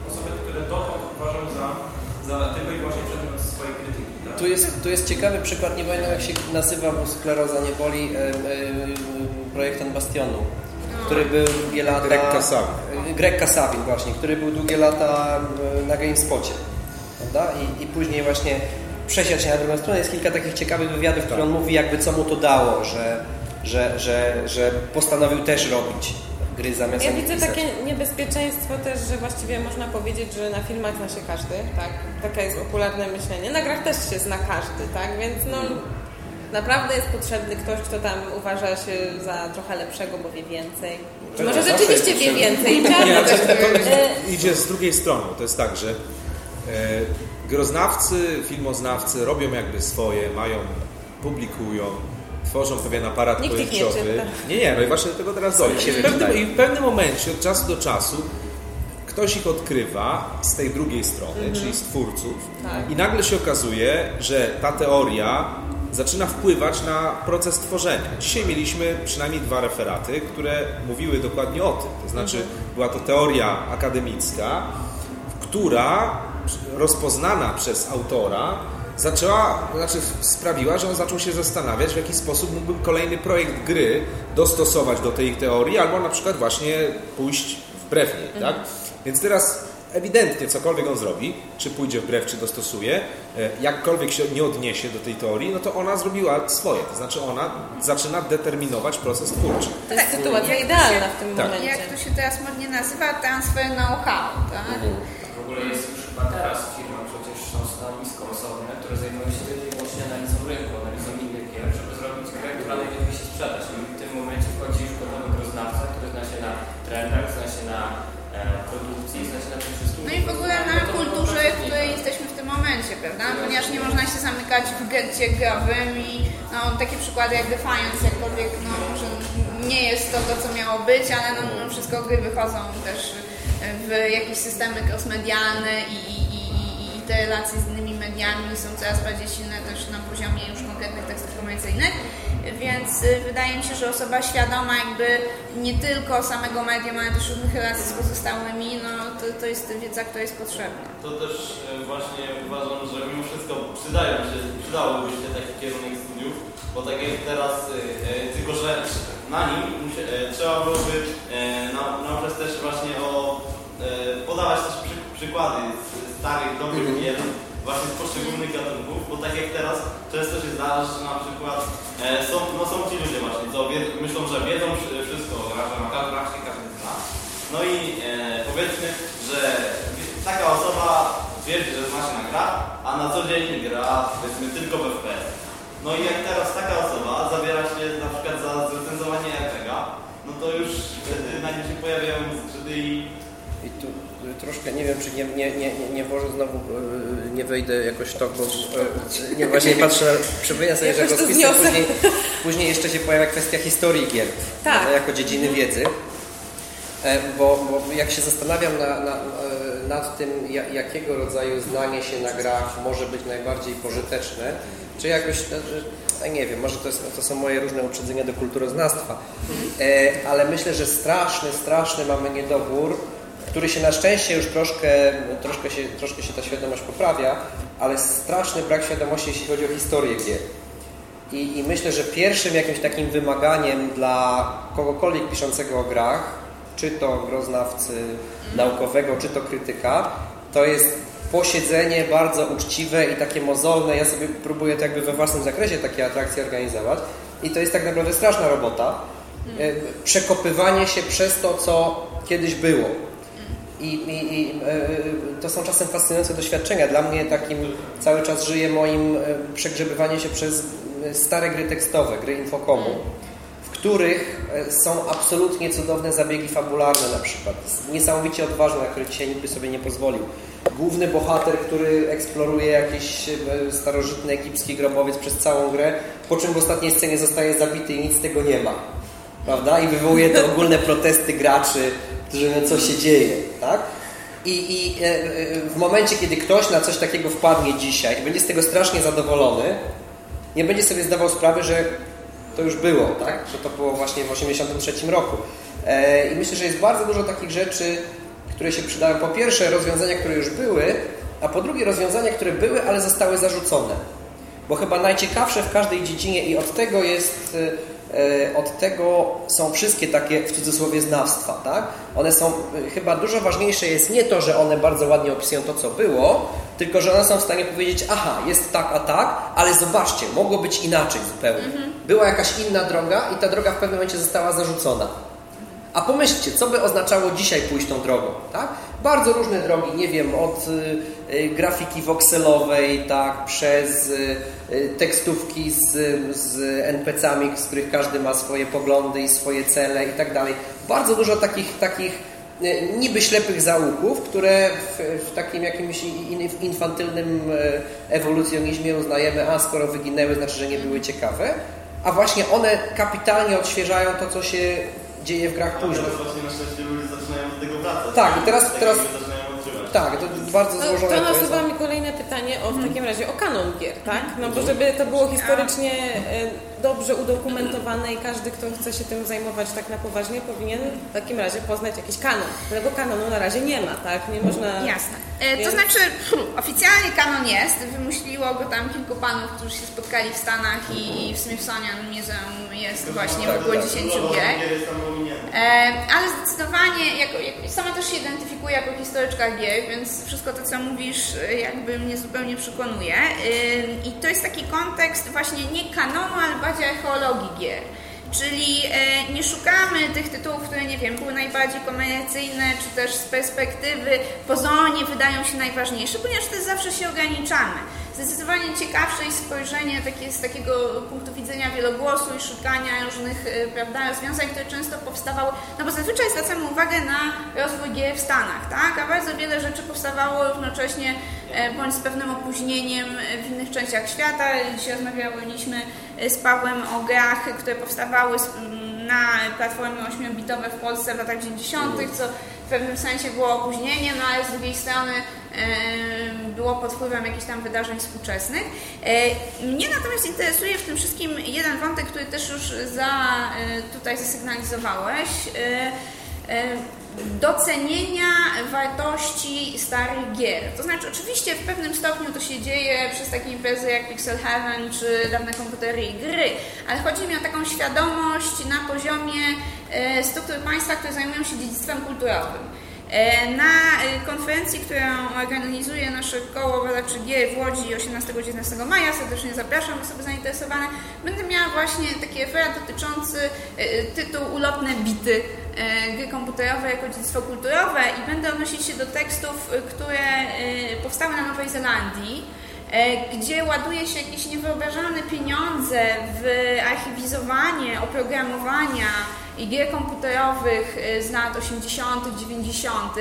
osoby, które dotąd uważał za, za tylko i wyłącznie przedmiot swojej krytyki. Tak? Tu jest, ciekawy przykład, nie pamiętam jak się nazywa, bo skleroza nie boli, e, e, projektant Bastionu, który był długie lata... Greg Kasawin. Greg Kasawin właśnie, który był długie lata e, na GameSpocie. Prawda? I, I później właśnie przesiadł się na drugą stronę. Jest kilka takich ciekawych wywiadów, w których on mówi jakby co mu to dało, że, że, że, że postanowił też robić gry zamiast Ja widzę pisać. takie niebezpieczeństwo też, że właściwie można powiedzieć, że na filmach zna się każdy, tak? Takie jest popularne myślenie. Na grach też się zna każdy, tak? Więc no naprawdę jest potrzebny ktoś, kto tam uważa się za trochę lepszego, bo wie więcej. Czy może rzeczywiście wie więcej Nie, to też to, to e, idzie z drugiej strony. To jest tak, że e, groznawcy, filmoznawcy robią jakby swoje, mają, publikują, tworzą pewien aparat Nikt nie pojęciowy. czyta. Nie, nie, no i właśnie do tego teraz dojdzie. I w, pewnym. I w pewnym momencie, od czasu do czasu, ktoś ich odkrywa z tej drugiej strony, czyli z twórców Tak. i nagle się okazuje, że ta teoria zaczyna wpływać na proces tworzenia. Dzisiaj mieliśmy przynajmniej dwa referaty, które mówiły dokładnie o tym. To znaczy była to teoria akademicka, która rozpoznana przez autora zaczęła, znaczy sprawiła, że on zaczął się zastanawiać, w jaki sposób mógłby kolejny projekt gry dostosować do tej teorii, albo na przykład właśnie pójść wbrew niej, tak? Więc teraz ewidentnie cokolwiek on zrobi, czy pójdzie wbrew, czy dostosuje, e, jakkolwiek się nie odniesie do tej teorii, no to ona zrobiła swoje. To znaczy ona zaczyna determinować proces twórczy. to jest sytuacja Jak to idealna się- w tym Tak. momencie. Jak to się teraz modnie nazywa? Transfer know-how, tak? W ogóle jest już chyba teraz firma, momencie, prawda? Ponieważ nie można się zamykać w getcie growym i no, takie przykłady jak Defiance, jakkolwiek no, może nie jest to to, co miało być, ale no, no, wszystko gry wychodzą też w jakieś systemy crossmedialne i, i, i- i te relacje z innymi mediami są coraz bardziej silne też na poziomie już konkretnych tekstów komercyjnych, więc y, wydaje mi się, że osoba świadoma jakby nie tylko samego medium, ale też różnych relacji z pozostałymi, no to, to jest wiedza, która jest potrzebna. To też e, właśnie uważam, że mimo wszystko przydają się, przydałoby się taki kierunek studiów, bo tak jak teraz, e, e, tylko że na nim trzeba byłoby nau- nauczać też właśnie o, podawać też przy, przykłady starych, dobrych gier, właśnie z poszczególnych gatunków, bo tak jak teraz często się zdarza, że na przykład e, są, no są ci ludzie właśnie, co myślą, że wiedzą wszy- wszystko o grach, że ma każdy raz się każdy zna. No i e, powiedzmy, że taka osoba twierdzi, że zna się na a na co dzień gra powiedzmy tylko w FPS. No i jak teraz taka osoba zabiera się na przykład za zrecenzowanie RPG, no to już wtedy na nim się pojawiają zgrzyty i I tu troszkę nie wiem, czy nie, nie, nie, nie- znowu, y, nie wejdę jakoś to, bo y, nie, właśnie patrzę, na- przypominam sobie, że rozpisy później, później jeszcze się pojawia kwestia historii gier, Tak. jako dziedziny wiedzy. E, Bo, bo jak się zastanawiam na, na, e, nad tym, ja- jakiego rodzaju znanie się na grach może być najbardziej pożyteczne, czy jakoś, e, e, nie wiem, może to, jest, to są moje różne uprzedzenia do kulturoznawstwa, e, ale myślę, że straszny, straszny mamy niedobór, który się na szczęście już troszkę, troszkę, się, troszkę się ta świadomość poprawia, ale straszny brak świadomości, jeśli chodzi o historię gier. I, I myślę, że pierwszym jakimś takim wymaganiem dla kogokolwiek piszącego o grach, czy to groznawcy naukowego, czy to krytyka, to jest posiedzenie bardzo uczciwe i takie mozolne. Ja sobie próbuję to jakby we własnym zakresie takie atrakcje organizować i to jest tak naprawdę straszna robota. E, Przekopywanie się przez to, co kiedyś było. I, i, i e, to są czasem fascynujące doświadczenia. Dla mnie takim cały czas żyje moim e, przegrzebywanie się przez e, stare gry tekstowe, gry Infocomu, w których są absolutnie cudowne zabiegi fabularne na przykład. Niesamowicie odważne, na które dzisiaj nikt by sobie nie pozwolił. Główny bohater, który eksploruje jakiś starożytny egipski grobowiec przez całą grę, po czym w ostatniej scenie zostaje zabity i nic z tego nie ma. prawda? I wywołuje to ogólne protesty graczy, którzy no co się dzieje, tak? I, I, e, w momencie, kiedy ktoś na coś takiego wpadnie dzisiaj i będzie z tego strasznie zadowolony, nie będzie sobie zdawał sprawy, że to już było, tak? Że to było właśnie w 1983 roku. I myślę, że jest bardzo dużo takich rzeczy, które się przydają. Po pierwsze, rozwiązania, które już były, a po drugie, rozwiązania, które były, ale zostały zarzucone. Bo chyba najciekawsze w każdej dziedzinie i od tego jest, e, od tego są wszystkie takie w cudzysłowie znawstwa, tak? One są, e, chyba dużo ważniejsze jest nie to, że one bardzo ładnie opisują to, co było, tylko że one są w stanie powiedzieć, aha, jest tak, a tak, ale zobaczcie, mogło być inaczej zupełnie. Mhm. Była jakaś inna droga i ta droga w pewnym momencie została zarzucona. A pomyślcie, co by oznaczało dzisiaj pójść tą drogą, tak? Bardzo różne drogi, nie wiem, od y, y grafiki wokselowej, tak, przez y, y tekstówki z, z NPC-ami, z których każdy ma swoje poglądy i swoje cele i tak dalej. Bardzo dużo takich, takich y, niby ślepych zaułków, które w, w, takim jakimś infantylnym y, ewolucjonizmie uznajemy, a skoro wyginęły, znaczy, że nie były ciekawe, a właśnie one kapitalnie odświeżają to, co się dzieje w grach później. Teraz właśnie na szczęście ludzie zaczynają do tego wracać. Tak, i teraz, teraz tak, to bardzo no, złożone to nasuwa mi kolejne pytanie o, w takim razie o kanon gier, tak? No bo żeby to było historycznie e, dobrze udokumentowane i każdy, kto chce się tym zajmować tak na poważnie, powinien w takim razie poznać jakiś kanon. Tego kanonu na razie nie ma, tak? Nie można... Jasne. E, Więc... To znaczy, oficjalnie kanon jest. Wymyśliło go tam kilku panów, którzy się spotkali w Stanach i, w Smithsonian Museum jest właśnie w około 10 gier. E, ale zdecydowanie, jako, jak, sama też się identyfikuję jako historyczka gier, więc wszystko to, co mówisz, jakby mnie zupełnie przekonuje. I to jest taki kontekst właśnie nie kanonu, ale bardziej archeologii gier. Czyli e, nie szukamy tych tytułów, które nie wiem, były najbardziej komercyjne, czy też z perspektywy pozornie wydają się najważniejsze, ponieważ też zawsze się ograniczamy. Zdecydowanie ciekawsze jest spojrzenie takie, z takiego punktu widzenia wielogłosu i szukania różnych e, prawda, rozwiązań, które często powstawały, no bo zazwyczaj zwracamy uwagę na rozwój gier w Stanach, tak? a bardzo wiele rzeczy powstawało równocześnie e, bądź z pewnym opóźnieniem w innych częściach świata. Dzisiaj rozmawialiśmy z Pawłem o grach, które powstawały na platformie 8-bitowe w Polsce w latach 90., co w pewnym sensie było opóźnieniem, no ale z drugiej strony było pod wpływem jakichś tam wydarzeń współczesnych. E, mnie natomiast interesuje w tym wszystkim jeden wątek, który też już za, e, tutaj zasygnalizowałeś e, docenienia wartości starych gier. To znaczy, oczywiście w pewnym stopniu to się dzieje przez takie imprezy jak Pixel Heaven czy dawne komputery i gry, ale chodzi mi o taką świadomość na poziomie struktur państwa, które zajmują się dziedzictwem kulturowym. E, na e, konferencji, którą organizuje nasze koło badaczy gier w Łodzi 18-19 maja, serdecznie zapraszam osoby zainteresowane, będę miała właśnie taki referat dotyczący e, tytuł Ulotne bity gry komputerowe jako dziedzictwo kulturowe i będę odnosić się do tekstów, które powstały na Nowej Zelandii gdzie ładuje się jakieś niewyobrażalne pieniądze w archiwizowanie oprogramowania i gier komputerowych y, z lat 80., 90.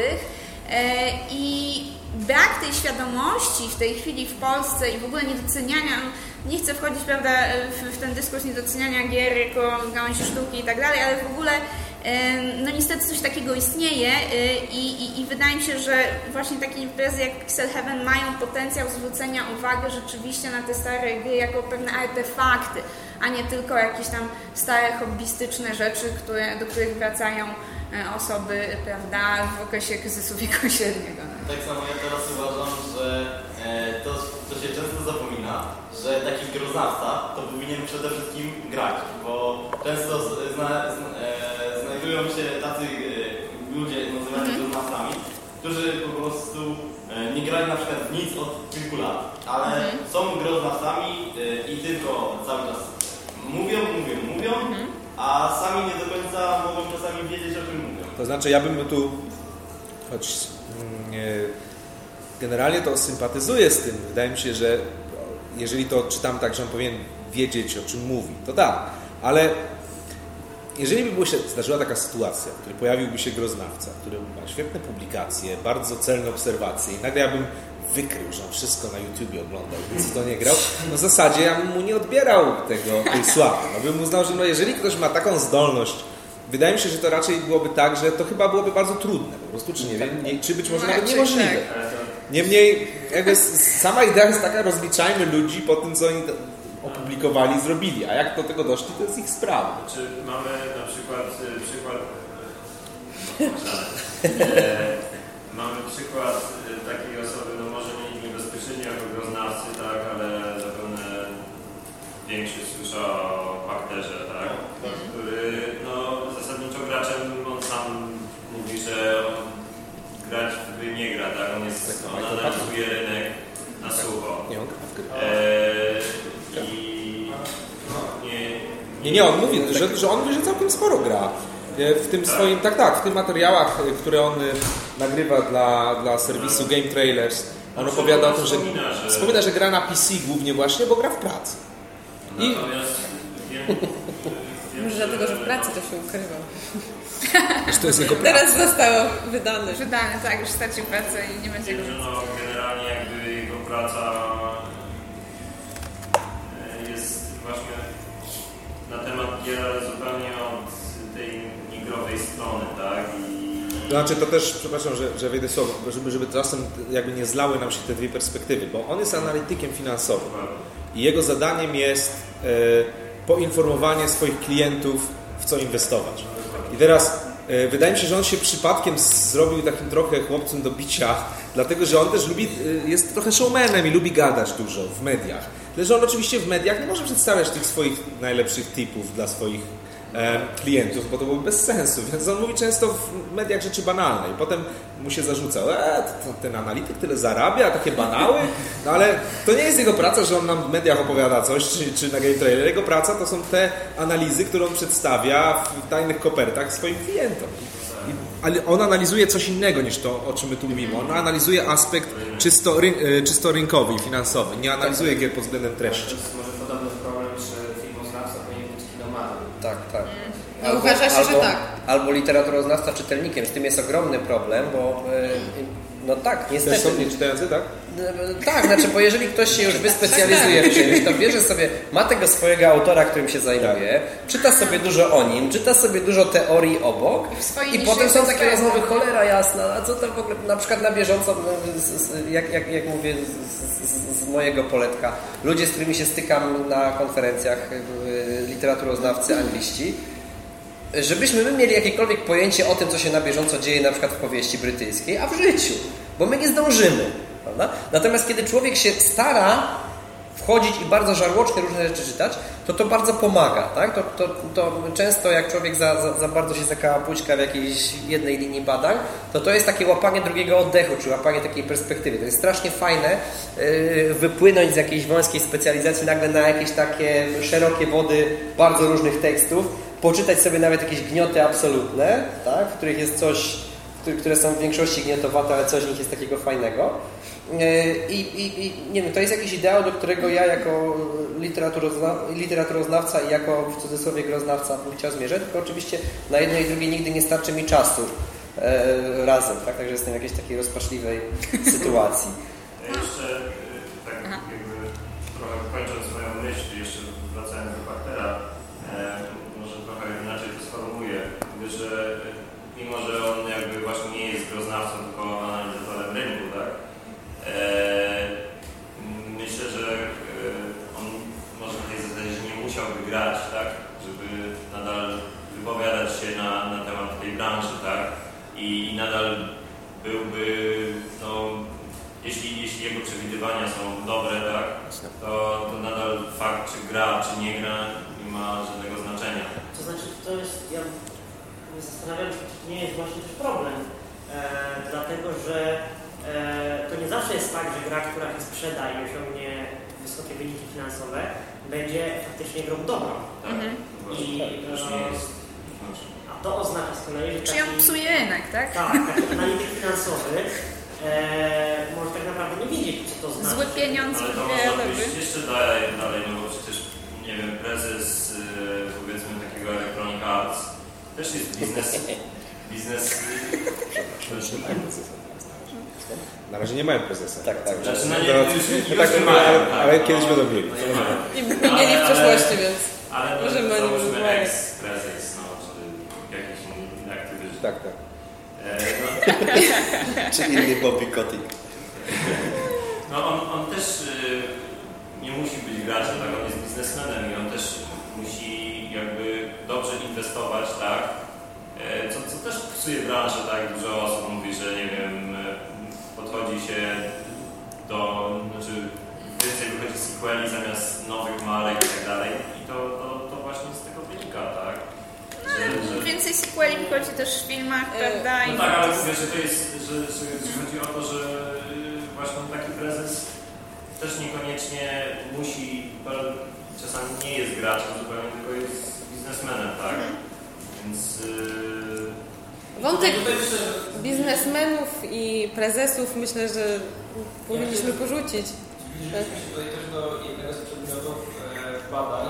I brak tej świadomości w tej chwili w Polsce i w ogóle niedoceniania, nie chcę wchodzić prawda, w, w ten dyskurs niedoceniania gier jako gałęzi sztuki i tak dalej, ale w ogóle no niestety coś takiego istnieje y, i, i, i, wydaje mi się, że właśnie takie imprezy jak Pixel Heaven mają potencjał zwrócenia uwagi rzeczywiście na te stare gry jako pewne artefakty, a nie tylko jakieś tam stare hobbystyczne rzeczy, które, do których wracają e, osoby prawda, w okresie kryzysu wieku średniego. Tak samo ja teraz uważam, że e, to, to się często zapomina, że taki groznawca to powinien przede wszystkim grać, bo często zna, zna, e, znajdują się tacy ludzie nazywani mm groznawcami, którzy po prostu nie grają na przykład nic od kilku lat, ale mm są groznawcami i tylko cały czas mówią, mówią, mówią, mhm. a sami nie do końca mogą czasami wiedzieć, o czym mówią. To znaczy, ja bym tu, choć mm, generalnie to sympatyzuję z tym, wydaje mi się, że jeżeli to czytam tak, że on powinien wiedzieć, o czym mówi, to tak, ale jeżeli by się zdarzyła taka sytuacja, w której pojawiłby się groznawca, który ma świetne publikacje, bardzo celne obserwacje i nagle ja bym wykrył, że on wszystko na YouTubie oglądał, więc to nie grał, no w zasadzie ja bym mu nie odbierał tego, tej sławy. No bym uznał, że no jeżeli ktoś ma taką zdolność, wydaje mi się, że to raczej byłoby tak, że to chyba byłoby bardzo trudne po prostu, czy nie wiem, nie, czy być może nawet Raczej niemożliwe. tak. Niemniej jakby sama idea jest taka, rozliczajmy ludzi po tym, co oni opublikowali zrobili, a jak do tego doszli, to jest ich sprawa. Czy mamy na przykład y, przykład. E, mamy przykład y, takiej osoby, no może nie, nie bezpośrednio jako groznawcy, tak, ale zapewne większość słyszał o Pakterze, tak, który no zasadniczo graczem, on sam mówi, że on grać w gry nie gra, tak, on jest, on analizuje rynek na sucho. Nie, on gra w gry. I nie, Nie, nie, on mówi, że, że on wie, że całkiem sporo gra. E, W tym swoim, tak, tak, w tych materiałach, e, które on e, nagrywa dla, dla serwisu Game Trailers, on opowiada o tym, że Wspomina, że- wspomina, że gra na PC głównie właśnie, bo gra w pracy. I Natomiast wiem, wiem, Może dlatego, że w pracy to się ukrywał. że to jest jego praca. Teraz zostało wydane. Wydany, tak, już stracił pracę i nie będzie wiem, go no, generalnie jakby jego praca e, jest właśnie na temat gier, ale zupełnie od tej nigrowej strony, tak? I Znaczy to też, przepraszam, że, że wejdę słowo, żeby, żeby czasem jakby nie zlały nam się te dwie perspektywy, bo on jest analitykiem finansowym i jego zadaniem jest e, poinformowanie swoich klientów, w co inwestować. I teraz e, wydaje mi się, że on się przypadkiem zrobił takim trochę chłopcem do bicia, dlatego że on też lubi, e, jest trochę showmanem i lubi gadać dużo w mediach. Tyle, że on oczywiście w mediach nie może przedstawiać tych swoich najlepszych tipów dla swoich e, klientów, bo to byłoby bez sensu. Więc on mówi często w mediach rzeczy banalne i potem mu się zarzuca, e, ten analityk tyle zarabia, takie banały, no ale to nie jest jego praca, że on nam w mediach opowiada coś, czy, czy na Game Trailer. Jego praca to są te analizy, które on przedstawia w tajnych kopertach swoim klientom. Ale on analizuje coś innego niż to, o czym my tu mówimy. On analizuje aspekt czysto, ryn, e, czysto rynkowy i finansowy. Nie analizuje gier pod względem To treści. jest może podobny problem, że filmoznawca powinien być kinomanem. Tak, tak. No, uważa się, że tak. Albo literaturoznawca czytelnikiem. Z tym jest ogromny problem, bo e, no tak, Też niestety. są nieczytający, tak? Tak, znaczy, bo jeżeli ktoś się już wyspecjalizuje w czymś, to bierze sobie, ma tego swojego autora, którym się zajmuje, czyta sobie dużo o nim, czyta sobie dużo teorii obok i niszy potem są takie rozmowy, cholera jasna, a co tam w ogóle, na przykład na bieżąco, no, jak, jak, jak mówię z, z, z mojego poletka, ludzie, z którymi się stykam na konferencjach, y, literaturoznawcy, angliści, żebyśmy my mieli jakiekolwiek pojęcie o tym, co się na bieżąco dzieje na przykład w powieści brytyjskiej, a w życiu, bo my nie zdążymy. Prawda? Natomiast kiedy człowiek się stara wchodzić i bardzo żarłocznie różne rzeczy czytać, to to bardzo pomaga. Tak? To, to, to często jak człowiek za, za, za bardzo się zakałapućka w jakiejś jednej linii badań, to to jest takie łapanie drugiego oddechu, czy łapanie takiej perspektywy. To jest strasznie fajne yy, wypłynąć z jakiejś wąskiej specjalizacji nagle na jakieś takie szerokie wody bardzo różnych tekstów, poczytać sobie nawet jakieś gnioty absolutne, tak? w których jest coś, które- są w większości gniotowate, ale coś w nich jest takiego fajnego. Yy, I, i, I nie wiem, to jest jakiś ideał, do którego ja jako literaturozna, literaturoznawca i jako w cudzysłowie groznawca bym chciał zmierzać, tylko oczywiście na jedno i drugie nigdy nie starczy mi czasu e, razem, tak? Także jestem w jakiejś takiej rozpaczliwej sytuacji. Ja jeszcze y, tak jakby trochę kończąc moją myśl, jeszcze wracając do partnera, e, może trochę inaczej to sformułuję. Mówię, że y, mimo, że on jakby właśnie nie jest groznawcą, tylko analizatorem rynku, tak? E, myślę, że y, on może w tej zasadzie że nie musiałby grać, tak? Żeby nadal wypowiadać się na, na temat tej branży, tak? I, i nadal byłby, no, jeśli, jeśli jego przewidywania są dobre, tak, to, to nadal fakt, czy gra, czy nie gra, nie ma żadnego znaczenia. To znaczy, to jest, ja mnie zastanawiam się, czy nie jest właśnie też problem, e, dlatego że e, to nie zawsze jest tak, że gra, która się sprzeda i osiągnie wysokie wyniki finansowe, będzie faktycznie grą dobrą. Tak? Mhm. Właśnie, I, już nie e, A to oznacza z kolei, że Czy on psuje rynek, tak? tak, taki analityk finansowy e, może tak naprawdę nie wiedzieć, co to znaczy. Zły pieniądz ale to można pójść jeszcze dalej, dalej, no bo przecież, nie wiem, prezes y, powiedzmy takiego Electronic Arts też jest biznes, biznes, Na razie nie mają prezesa. Tak, tak. Znaczy, no No, nie, już, już, no tak, nie no, mają, ale, tak, ale no, kiedyś będą mieli. no. I mieli w przeszłości, więc Ale no, nim załóżmy ex-prezes, no, czy jakiś inny aktywista. Tak, tak. E, no, Czy inny Bobby Kotick. No on, on też y, nie musi być graczem, tak? On jest biznesmenem i on też inwestować, tak? E, co, co też psuje branżę, tak? Dużo osób mówi, że nie wiem, e, podchodzi się do, znaczy więcej wychodzi sequeli zamiast nowych marek i tak dalej i to, to, to właśnie z tego wynika, tak? Że, że, Więcej sequeli wychodzi też w filmach, E, prawda? No tak, ale mówię, że to jest, że, że, że chodzi o to, że właśnie taki prezes też niekoniecznie musi, czasami nie jest graczem zupełnie, tylko jest biznesmenem, tak? Więc yy, wątek że biznesmenów i prezesów myślę, że powinniśmy porzucić. Zbliżyliśmy się tutaj też do jednego z przedmiotów e, badań,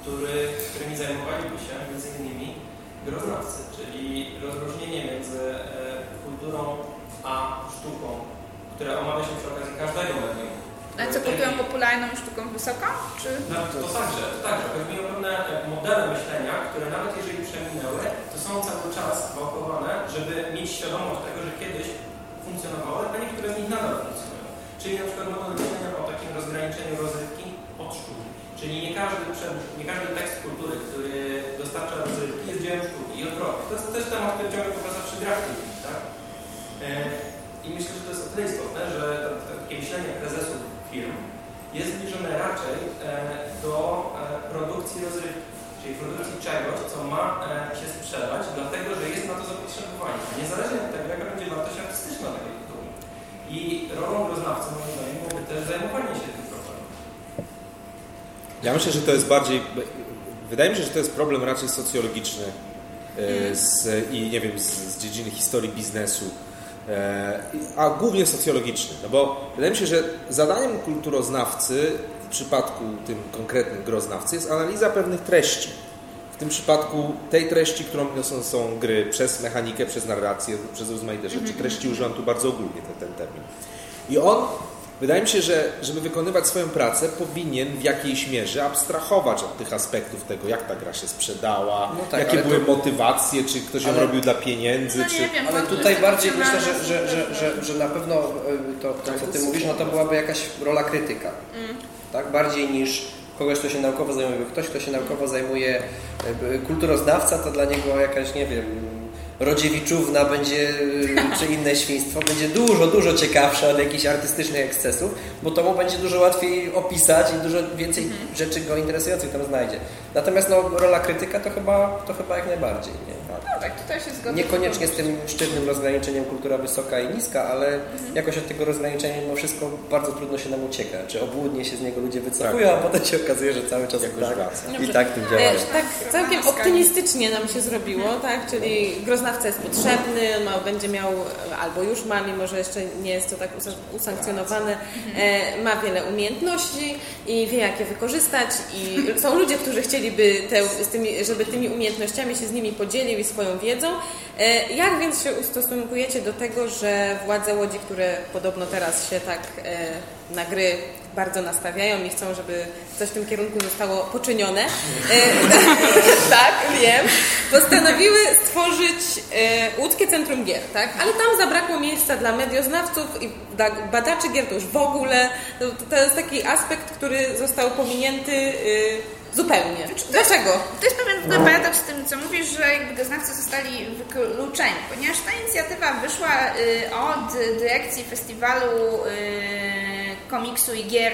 który, którymi zajmowaliby się między innymi groznawcy, czyli rozróżnienie między e, kulturą a sztuką, które omawia się przy okazji każdego medium. Kulturą popularną sztuką wysoką? Czy... No, to także, to także. Chodzi o pewne e, modele myślenia, które nawet jeżeli przeminęły, to są cały czas wałkowane, żeby mieć świadomość tego, że kiedyś funkcjonowały, a niektóre z nich nadal funkcjonują. Czyli na przykład model myślenia o takim rozgraniczeniu rozrywki od sztuki. Czyli nie każdy, nie każdy tekst kultury, który dostarcza rozrywki jest dziełem sztuki i odwrotnie. To jest też temat, który ciągle pokazał przy grafiki, tak? E, I myślę, że to jest o tyle istotne, że takie myślenie prezesów firm jest zbliżone raczej e, do e, produkcji rozrywki, czyli produkcji czegoś, co ma e, się sprzedać, dlatego że jest na to zapotrzebowanie, niezależnie od tego, jaka będzie wartość artystyczna takiej tytułu. I rolą groznawcy, moim zdaniem, byłoby też zajmowanie się tym problemem. Ja myślę, że to jest bardziej. Wydaje mi się, że to jest problem raczej socjologiczny e, z, i nie wiem, z, z dziedziny historii biznesu, a głównie socjologiczny. No bo wydaje mi się, że zadaniem kulturoznawcy w przypadku tym konkretnym groznawcy jest analiza pewnych treści. W tym przypadku tej treści, którą niosą są gry przez mechanikę, przez narrację, przez rozmaite rzeczy. Treści używam tu bardzo ogólnie ten, ten termin. I on Wydaje mi się, że żeby wykonywać swoją pracę, powinien w jakiejś mierze abstrahować od tych aspektów tego, jak ta gra się sprzedała, No tak, jakie były to- motywacje, czy ktoś ją Ale- robił dla pieniędzy, No czy... nie wiem, Ale tutaj bardziej myślę, że, że, że, że, że na pewno y, to, to, co Ty mówisz, no to byłaby jakaś rola krytyka. Tak? Bardziej niż kogoś, kto się naukowo zajmuje. Ktoś, kto się naukowo zajmuje y, kulturoznawca, to dla niego jakaś, nie wiem, Rodziewiczówna będzie, y, czy inne świństwo, będzie dużo, dużo ciekawsze od jakichś artystycznych ekscesów, bo to mu będzie dużo łatwiej opisać i dużo więcej rzeczy go interesujących tam znajdzie. Natomiast no, rola krytyka to chyba, to chyba jak najbardziej. Nie? No tak, tutaj się zgodzę. Niekoniecznie z tym sztywnym rozgraniczeniem kultura wysoka i niska, ale jakoś od tego rozgraniczenia mimo wszystko bardzo trudno się nam ucieka. Czy obłudnie się z niego ludzie wycofują, a potem się okazuje, że cały czas Jakoś tak, wraca. i tak tym działają. tak całkiem optymistycznie nam się zrobiło, tak? Czyli groznawca jest potrzebny, ma, będzie miał, albo już ma, mimo że jeszcze nie jest to tak usa- usankcjonowane, e, ma wiele umiejętności i wie, jak je wykorzystać i są ludzie, którzy chcieliby, te, z tymi, żeby tymi umiejętnościami się z nimi podzielił i swoją wiedzą. E, jak więc się ustosunkujecie do tego, że władze Łodzi, które podobno teraz się tak e, na gry bardzo nastawiają i chcą, żeby coś w tym kierunku zostało poczynione. E, tak, wiem. Postanowiły stworzyć e, łódzkie centrum gier, tak? Ale tam zabrakło miejsca dla medioznawców i dla badaczy gier to już w ogóle. To, to jest taki aspekt, który został pominięty e, zupełnie. Dlaczego? To jest pewien paradoks w tym, co mówisz, że jakby doznawcy zostali wykluczeni, ponieważ ta inicjatywa wyszła y, od dyrekcji festiwalu y, komiksu i gier,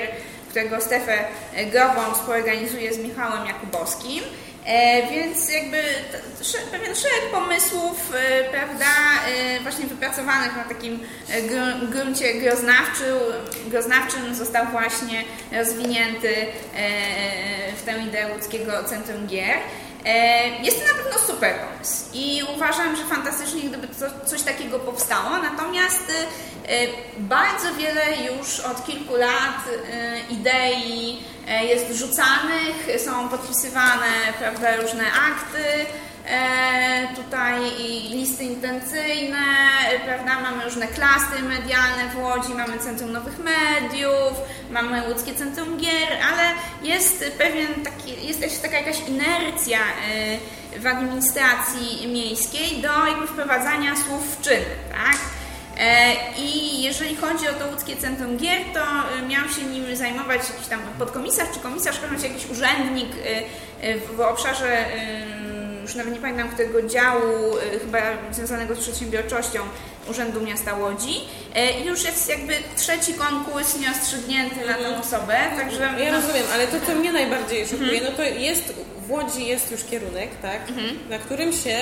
którego Stefę Grową współorganizuje z Michałem Jakubowskim. E, więc jakby t- sze- pewien szereg pomysłów, e, prawda, e, właśnie wypracowanych na takim e, gru- gruncie groznawczym, groznawczym został właśnie rozwinięty e, w tę ideę łódzkiego Centrum Gier. E, Jest to na pewno super pomysł i uważam, że fantastycznie gdyby coś takiego powstało, natomiast e, bardzo wiele już od kilku lat e, idei jest wrzucanych, są podpisywane prawda, różne akty tutaj listy intencyjne, prawda, mamy różne klasy medialne w Łodzi, mamy Centrum Nowych Mediów, mamy Łódzkie Centrum Gier, ale jest pewien taki, jest też taka jakaś inercja w administracji miejskiej do jakby wprowadzania słów w czyny, tak? E, I jeżeli chodzi o to łódzkie centrum gier, to e, miał się nim zajmować jakiś tam podkomisarz czy komisarz, w jakiś urzędnik e, w obszarze już nawet nie pamiętam którego działu, chyba związanego z przedsiębiorczością Urzędu Miasta Łodzi. I już jest jakby trzeci konkurs nieostrzygnięty na tę osobę, także... Ja rozumiem, ale to, co mnie najbardziej szokuje, no to jest w Łodzi jest już kierunek, tak, mhm. na którym się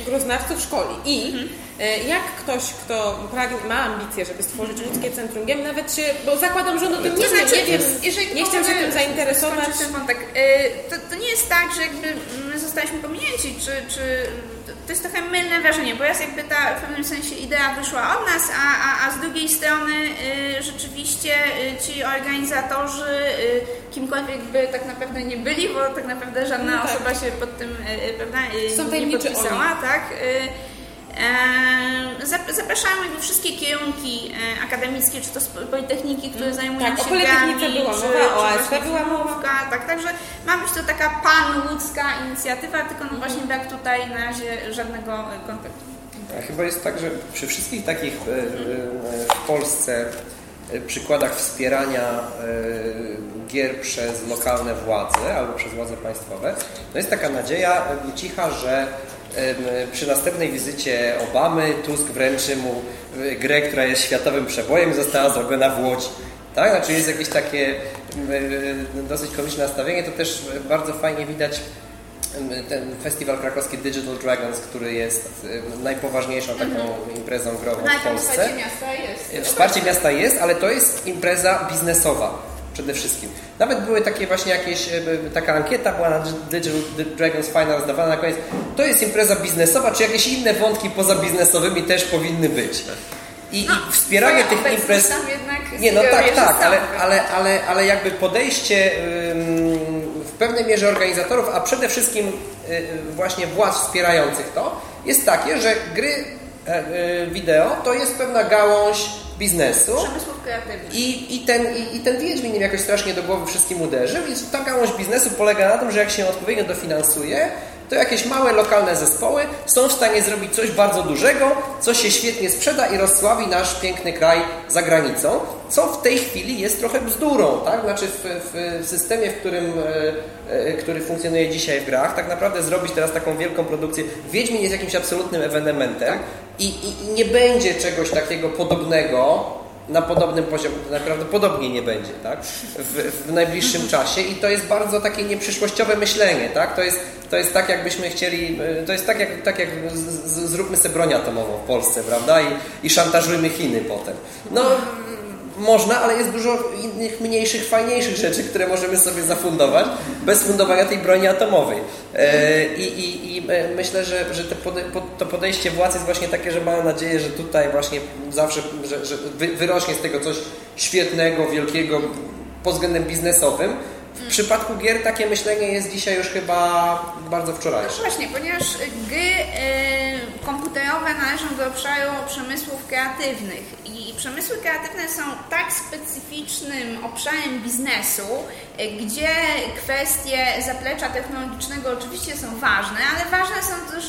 y, groznawców szkoli. I mhm. Y, jak ktoś, kto ma ambicje, żeby stworzyć łódzkie centrum GEM, nawet się, bo zakładam, że on o tym nie wie, nie wiem, nie chciał się tym zainteresować. Ten wątek. Y, to, to nie jest tak, że jakby my zostaliśmy pominięci, czy, czy to jest trochę mylne wrażenie, bo jest jakby ta w pewnym sensie idea wyszła od nas, a, a, a z drugiej strony y, rzeczywiście y, ci organizatorzy, y, kimkolwiek by tak naprawdę nie byli, bo tak naprawdę żadna no tak. osoba się pod tym y, prawda, y, nie podpisała, tak? Zapraszamy jakby wszystkie kierunki e, akademickie, czy to z Politechniki, które mm, zajmują tak, się grami, była czy, mowa, o ASP była mowa. Tak, także ma być to taka panłódzka inicjatywa, tylko no właśnie brak tutaj na razie żadnego kontaktu. A chyba jest tak, że przy wszystkich takich e, e, w Polsce przykładach wspierania gier przez lokalne władze albo przez władze państwowe, to jest taka nadzieja cicha, że przy następnej wizycie Obamy Tusk wręczy mu grę, która jest światowym przebojem i została zrobiona w Łodzi. Tak? Znaczy jest jakieś takie dosyć komiczne nastawienie. To też bardzo fajnie widać ten festiwal krakowski Digital Dragons, który jest najpoważniejszą taką mhm. imprezą grową w Polsce. Wsparcie miasta jest. Wsparcie miasta jest, ale to jest impreza biznesowa przede wszystkim. Nawet były takie właśnie jakieś, e, taka ankieta była na Digital Dragons Final zdawana na koniec. To jest impreza biznesowa, czy jakieś inne wątki poza biznesowymi też powinny być? I, no, i wspieranie tych imprez... Nie, no tak, tak, ale, ale, ale, ale jakby podejście w pewnej mierze organizatorów, a przede wszystkim y, właśnie władz wspierających to, jest takie, że gry e, e, wideo to jest pewna gałąź biznesu. I, i, ten, i, I ten Wiedźmin jakoś strasznie do głowy wszystkim uderzył i ta gałąź biznesu polega na tym, że jak się odpowiednio dofinansuje, to jakieś małe lokalne zespoły są w stanie zrobić coś bardzo dużego, co się świetnie sprzeda i rozsławi nasz piękny kraj za granicą, co w tej chwili jest trochę bzdurą, tak? Znaczy w, w, systemie, w którym, e, e, który funkcjonuje dzisiaj w grach, tak naprawdę zrobić teraz taką wielką produkcję. Wiedźmin jest jakimś absolutnym ewenementem i, i, i nie będzie czegoś takiego podobnego na podobnym poziomie, prawdopodobnie nie będzie, tak? W, w, najbliższym czasie i to jest bardzo takie nieprzyszłościowe myślenie, tak? To jest, to jest tak, jakbyśmy chcieli, e, to jest tak jak, tak jak z, z, zróbmy sobie broń atomową w Polsce, prawda? I, i szantażujmy Chiny potem. No, można, ale jest dużo innych, mniejszych, fajniejszych rzeczy, które możemy sobie zafundować bez fundowania tej broni atomowej. E, I, i, i e, myślę, że, że to podejście władz jest właśnie takie, że mam nadzieję, że tutaj właśnie zawsze że, że wyrośnie z tego coś świetnego, wielkiego pod względem biznesowym, w przypadku gier takie myślenie jest dzisiaj już chyba bardzo wczorajsze. No właśnie, ponieważ gry y, komputerowe należą do obszaru przemysłów kreatywnych i przemysły kreatywne są tak specyficznym obszarem biznesu, y, gdzie kwestie zaplecza technologicznego oczywiście są ważne, ale ważne są też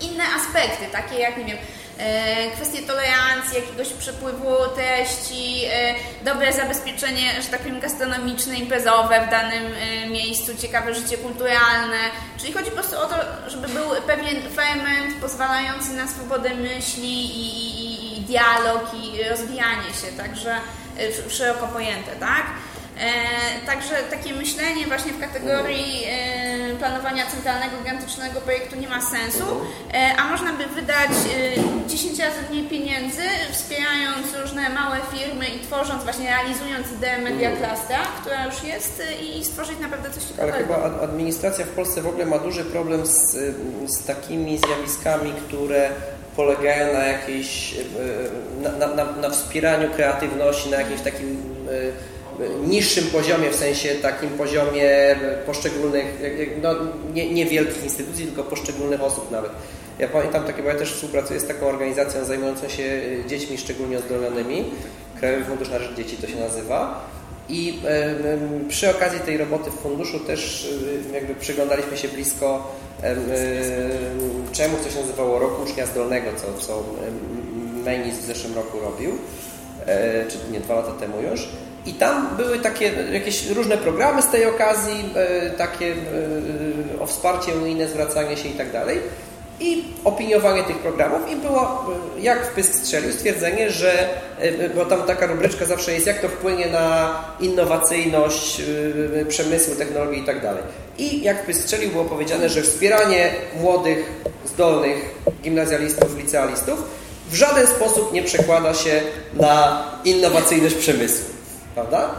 inne aspekty, takie jak, nie wiem, E, kwestie tolerancji, jakiegoś przepływu treści, e, dobre zabezpieczenie, że tak powiem, gastronomiczne, imprezowe w danym e, miejscu, ciekawe życie kulturalne. Czyli chodzi po prostu o to, żeby był pewien ferment pozwalający na swobodę myśli i, i, i dialog i rozwijanie się, także szeroko pojęte, tak? E, także takie myślenie właśnie w kategorii e, planowania centralnego, gigantycznego projektu nie ma sensu, e, a można by wydać 10 razy mniej pieniędzy, wspierając różne małe firmy i tworząc, właśnie realizując ideę Media Clustra, która już jest i stworzyć naprawdę coś ciekawego. Ale chyba administracja w Polsce w ogóle ma duży problem z, z takimi zjawiskami, które polegają na jakiejś, na, na, na wspieraniu kreatywności, na jakimś takim niższym poziomie, w sensie takim poziomie poszczególnych, no, nie, nie wielkich instytucji, tylko poszczególnych osób nawet. Ja pamiętam takie, bo ja też współpracuję z taką organizacją zajmującą się dziećmi szczególnie ozdolnionymi. Krajowy Fundusz na Rzecz Dzieci to się nazywa. I przy okazji tej roboty w funduszu też jakby przyglądaliśmy się blisko czemu coś nazywało Roku Ucznia Zdolnego, co, co Menis w zeszłym roku robił, e, czy nie, dwa lata temu już. I tam były takie jakieś różne programy z tej okazji, e, takie e, o wsparcie unijne, zwracanie się i tak dalej i opiniowanie tych programów i było, jak w pysk strzelił, stwierdzenie, że, bo tam taka rubryczka zawsze jest, jak to wpłynie na innowacyjność przemysłu, technologii i tak dalej. I jak w pysk strzelił było powiedziane, że wspieranie młodych, zdolnych gimnazjalistów, licealistów w żaden sposób nie przekłada się na innowacyjność przemysłu. Prawda?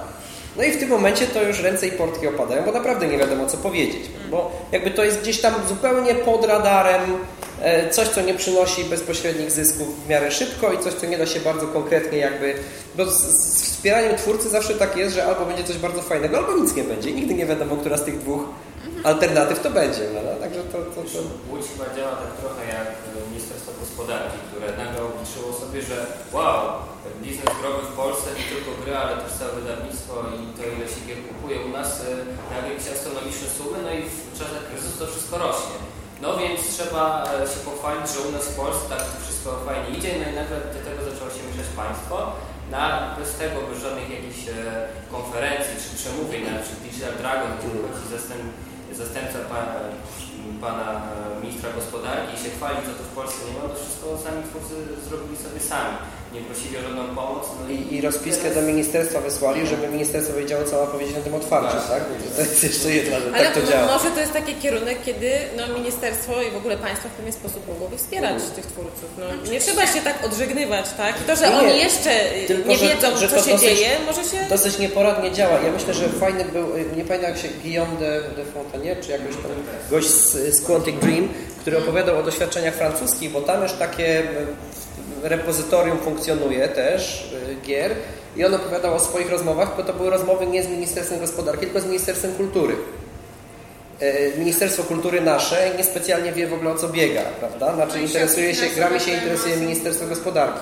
No i w tym momencie to już ręce i portki opadają, bo naprawdę nie wiadomo co powiedzieć. Bo jakby to jest gdzieś tam zupełnie pod radarem, e, coś co nie przynosi bezpośrednich zysków w miarę szybko i coś co nie da się bardzo konkretnie jakby... Bo z, wspieraniem twórcy zawsze tak jest, że albo będzie coś bardzo fajnego, albo nic nie będzie. Nigdy nie wiadomo, która z tych dwóch alternatyw to będzie. No, no, także to, to, to... Łódź chyba działa tak trochę jak Ministerstwo Gospodarki, które nagle obliczyło sobie, że wow, biznes growy w Polsce, nie tylko gry, ale też całe wydawnictwo i to ile się gier kupuje u nas, e, nagle jakieś astronomiczne sumy, no i w czasach kryzysu to wszystko rośnie. No więc trzeba e, się pochwalić, że u nas w Polsce tak wszystko fajnie idzie, no i nagle do tego zaczęło się mieszać państwo. Na, bez tego, bez żadnych jakichś e, konferencji czy przemówień, na przykład Digital Dragon, gdzie wychodzi zastęp, zastępca pana, pana ministra gospodarki i się chwali, co to w Polsce nie ma, to wszystko sami twórcy zrobili sobie sami nie prosili o żadną pomoc. No i, I rozpiskę do ministerstwa wysłali, żeby ministerstwo wiedziało, co ma powiedzieć na tym otwarcie, tak? To jest jeszcze jedna, że Ale tak to działa. może to jest taki kierunek, kiedy no, ministerstwo i w ogóle państwo w pewien sposób mogłoby wspierać mm. tych twórców. No, nie trzeba się tak odżegnywać, tak? I to, że nie, oni jeszcze tylko, nie wiedzą, że, że co się dosyć, dzieje, może się... Dosyć nieporadnie działa. Ja myślę, że fajny był, nie pamiętam jak się Guillaume de, de Fontanier, czy jakoś tam gość z, z Quantic Dream, który opowiadał o doświadczeniach francuskich, bo tam już takie repozytorium funkcjonuje też y, gier i on opowiadał o swoich rozmowach, bo to były rozmowy nie z Ministerstwem Gospodarki, tylko z Ministerstwem Kultury. Y, Ministerstwo Kultury nasze niespecjalnie wie w ogóle o co biega, prawda? Znaczy interesuje się, grami się interesuje Ministerstwo Gospodarki.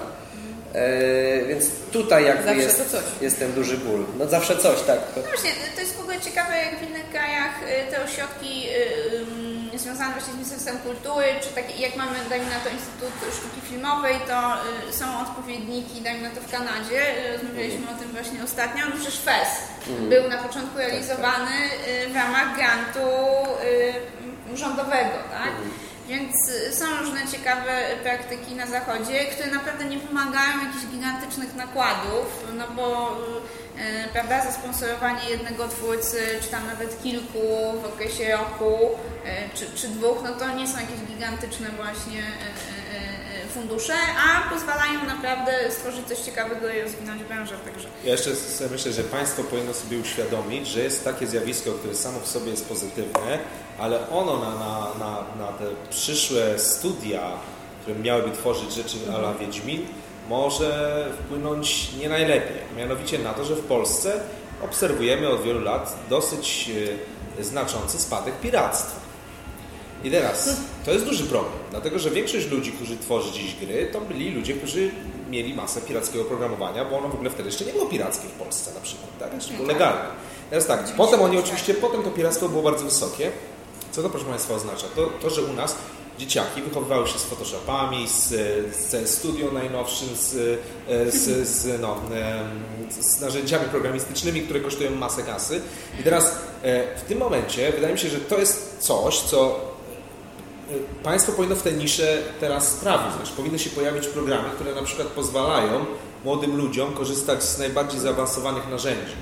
E, więc tutaj jakby jest, jest ten duży ból. No zawsze coś, tak. No właśnie, to jest w ogóle ciekawe, jak w innych krajach y, te ośrodki y, y, związane właśnie z Ministerstwem Kultury, czy takie, jak mamy, dajmy na to, Instytut Sztuki Filmowej, to są odpowiedniki, dajmy na to w Kanadzie. Rozmawialiśmy o tym właśnie ostatnio. No przecież FES mm. był na początku realizowany w ramach grantu rządowego, tak? Mm. Więc y, są różne ciekawe praktyki na zachodzie, które naprawdę nie wymagają jakichś gigantycznych nakładów, no bo yy, prawda, zasponsorowanie jednego twórcy, czy tam nawet kilku w okresie roku, yy, czy, czy dwóch, no to nie są jakieś gigantyczne właśnie yy, fundusze, a pozwalają naprawdę stworzyć coś ciekawego i rozwinąć branżę. Także. Ja jeszcze sobie myślę, że państwo powinno sobie uświadomić, że jest takie zjawisko, które samo w sobie jest pozytywne, ale ono na, na, na, na te przyszłe studia, które miałyby tworzyć rzeczy ala Wiedźmin, może wpłynąć nie najlepiej. Mianowicie na to, że w Polsce obserwujemy od wielu lat dosyć e, znaczący spadek piractwa. I teraz, to jest duży problem, dlatego że większość ludzi, którzy tworzy dziś gry, to byli ludzie, którzy mieli masę pirackiego programowania, bo ono w ogóle wtedy jeszcze nie było pirackie w Polsce na przykład, tak? Jeszcze było legalne. Teraz tak, potem oni oczywiście, potem to piractwo było bardzo wysokie. Co to proszę Państwa oznacza? To, to że u nas dzieciaki wychowywały się z Photoshopami, z, z Studio najnowszym, z, z, z, no, z narzędziami programistycznymi, które kosztują masę kasy. I teraz e, w tym momencie wydaje mi się, że to jest coś, co państwo powinno w tę niszę teraz sprawić. Znaczy, powinny się pojawić programy, które na przykład pozwalają młodym ludziom korzystać z najbardziej zaawansowanych narzędzi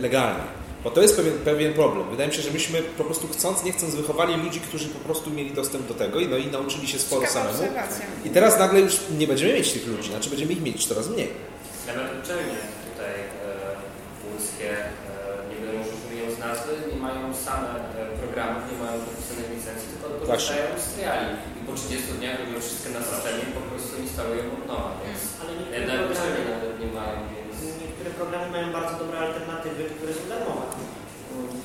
legalnie. Bo to jest pewien, pewien problem. Wydaje mi się, że myśmy po prostu chcąc, nie chcąc wychowali ludzi, którzy po prostu mieli dostęp do tego i, no, i nauczyli się sporo Ciekawa samemu. Obserwacja. I teraz nagle już nie będziemy mieć tych ludzi, znaczy będziemy ich mieć coraz mniej. Nawet uczelnie tutaj e, polskie, e, nie wiem, już wymienią z nazwy, nie mają same e, programów, nie mają podpisanych licencji, tylko korzystają z triali. I po 30 dniach robią wszystko na systemie po prostu instalują od nowa. Więc Ale niektóre programy, nawet nie mają, więc... Niektóre programy mają bardzo dobre alternatywy alternatywy, które są darmowe.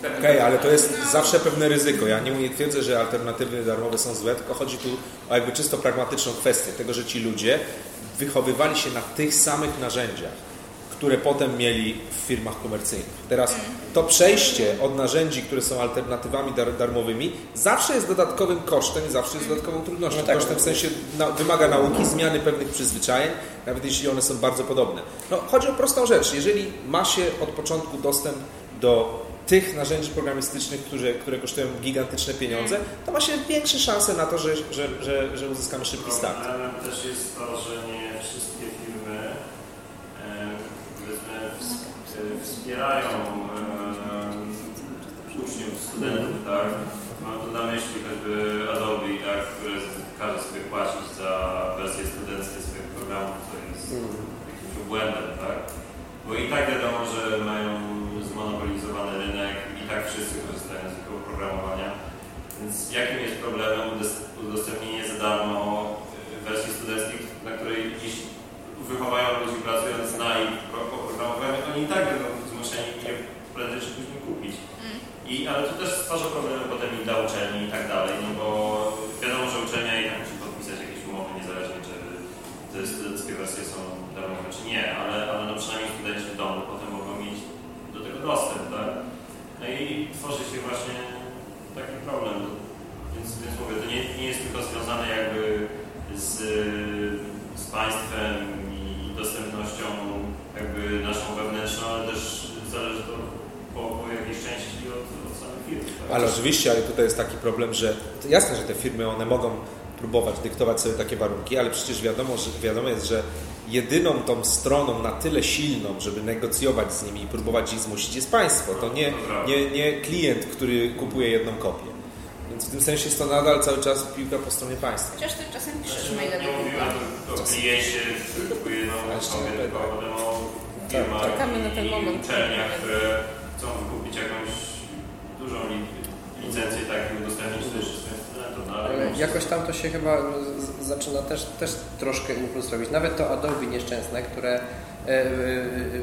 Okej, okay, ale to jest zawsze pewne ryzyko. Ja nie twierdzę, że alternatywy darmowe są złe, tylko chodzi tu o jakby czysto pragmatyczną kwestię tego, że ci ludzie wychowywali się na tych samych narzędziach, które potem mieli w firmach komercyjnych. Teraz to przejście od narzędzi, które są alternatywami dar darmowymi, zawsze jest dodatkowym kosztem i zawsze jest dodatkową trudnością. No tak, kosztem w sensie na, wymaga nauki, zmiany pewnych przyzwyczajeń, nawet jeśli one są bardzo podobne. No, chodzi o prostą rzecz. Jeżeli ma się od początku dostęp do tych narzędzi programistycznych, które, które kosztują gigantyczne pieniądze, to ma się większe szanse na to, że, że, że, że uzyskamy szybki start. Problemem też jest to, że nie wszystkie firmy e, wspierają e, uczniów, studentów, tak? Mam tu na myśli choćby Adobe, tak, które każe sobie płacić za wersję studenckie swoich programów, co jest jakimś obłędem, tak? Bo i tak wiadomo, że mają zmonopolizowany rynek i tak wszyscy korzystają z tego oprogramowania. Więc jakim jest problemem udostępnienie za darmo wersji studenckich, na której jeśli wychowają ludzi pracując na ich oprogramowaniu, oni i tak będą zmuszeni je prędzej czy później kupić. Mm. I, ale to też stwarza problemy potem i dla uczelni i tak dalej, no bo wiadomo, że uczelnia i tak musi podpisać jakieś umowy, niezależnie czy te studenckie wersje są darmowe czy nie, ale, ale no przynajmniej studenci w domu potem mogą mieć do tego dostęp, tak? No i tworzy się właśnie taki problem. Więc, więc mówię, to nie, nie jest tylko związane jakby z, z państwem i dostępnością jakby naszą wewnętrzną, ale też zależy to po, po jakiejś części od, od samych firm. Tak? Ale oczywiście, ale tutaj jest taki problem, że jasne, że te firmy one mogą próbować dyktować sobie takie warunki, ale przecież wiadomo, że, wiadomo jest, że jedyną tą stroną na tyle silną, żeby negocjować z nimi i próbować ich zmusić jest państwo. To nie, nie, nie klient, który kupuje jedną kopię. Więc w tym sensie jest to nadal cały czas piłka po stronie państwa. Chociaż ty czasem piszesz maile Nie mówiłem o kliencie, który kupuje jedną kopię, tylko o firmach Czekamy na ten moment. i uczelniach, które chcą wykupić jakąś dużą licencję tak udostępnić jakoś tam to się chyba zaczyna też, też troszkę impuls robić. Nawet to Adobe nieszczęsne, które e, e,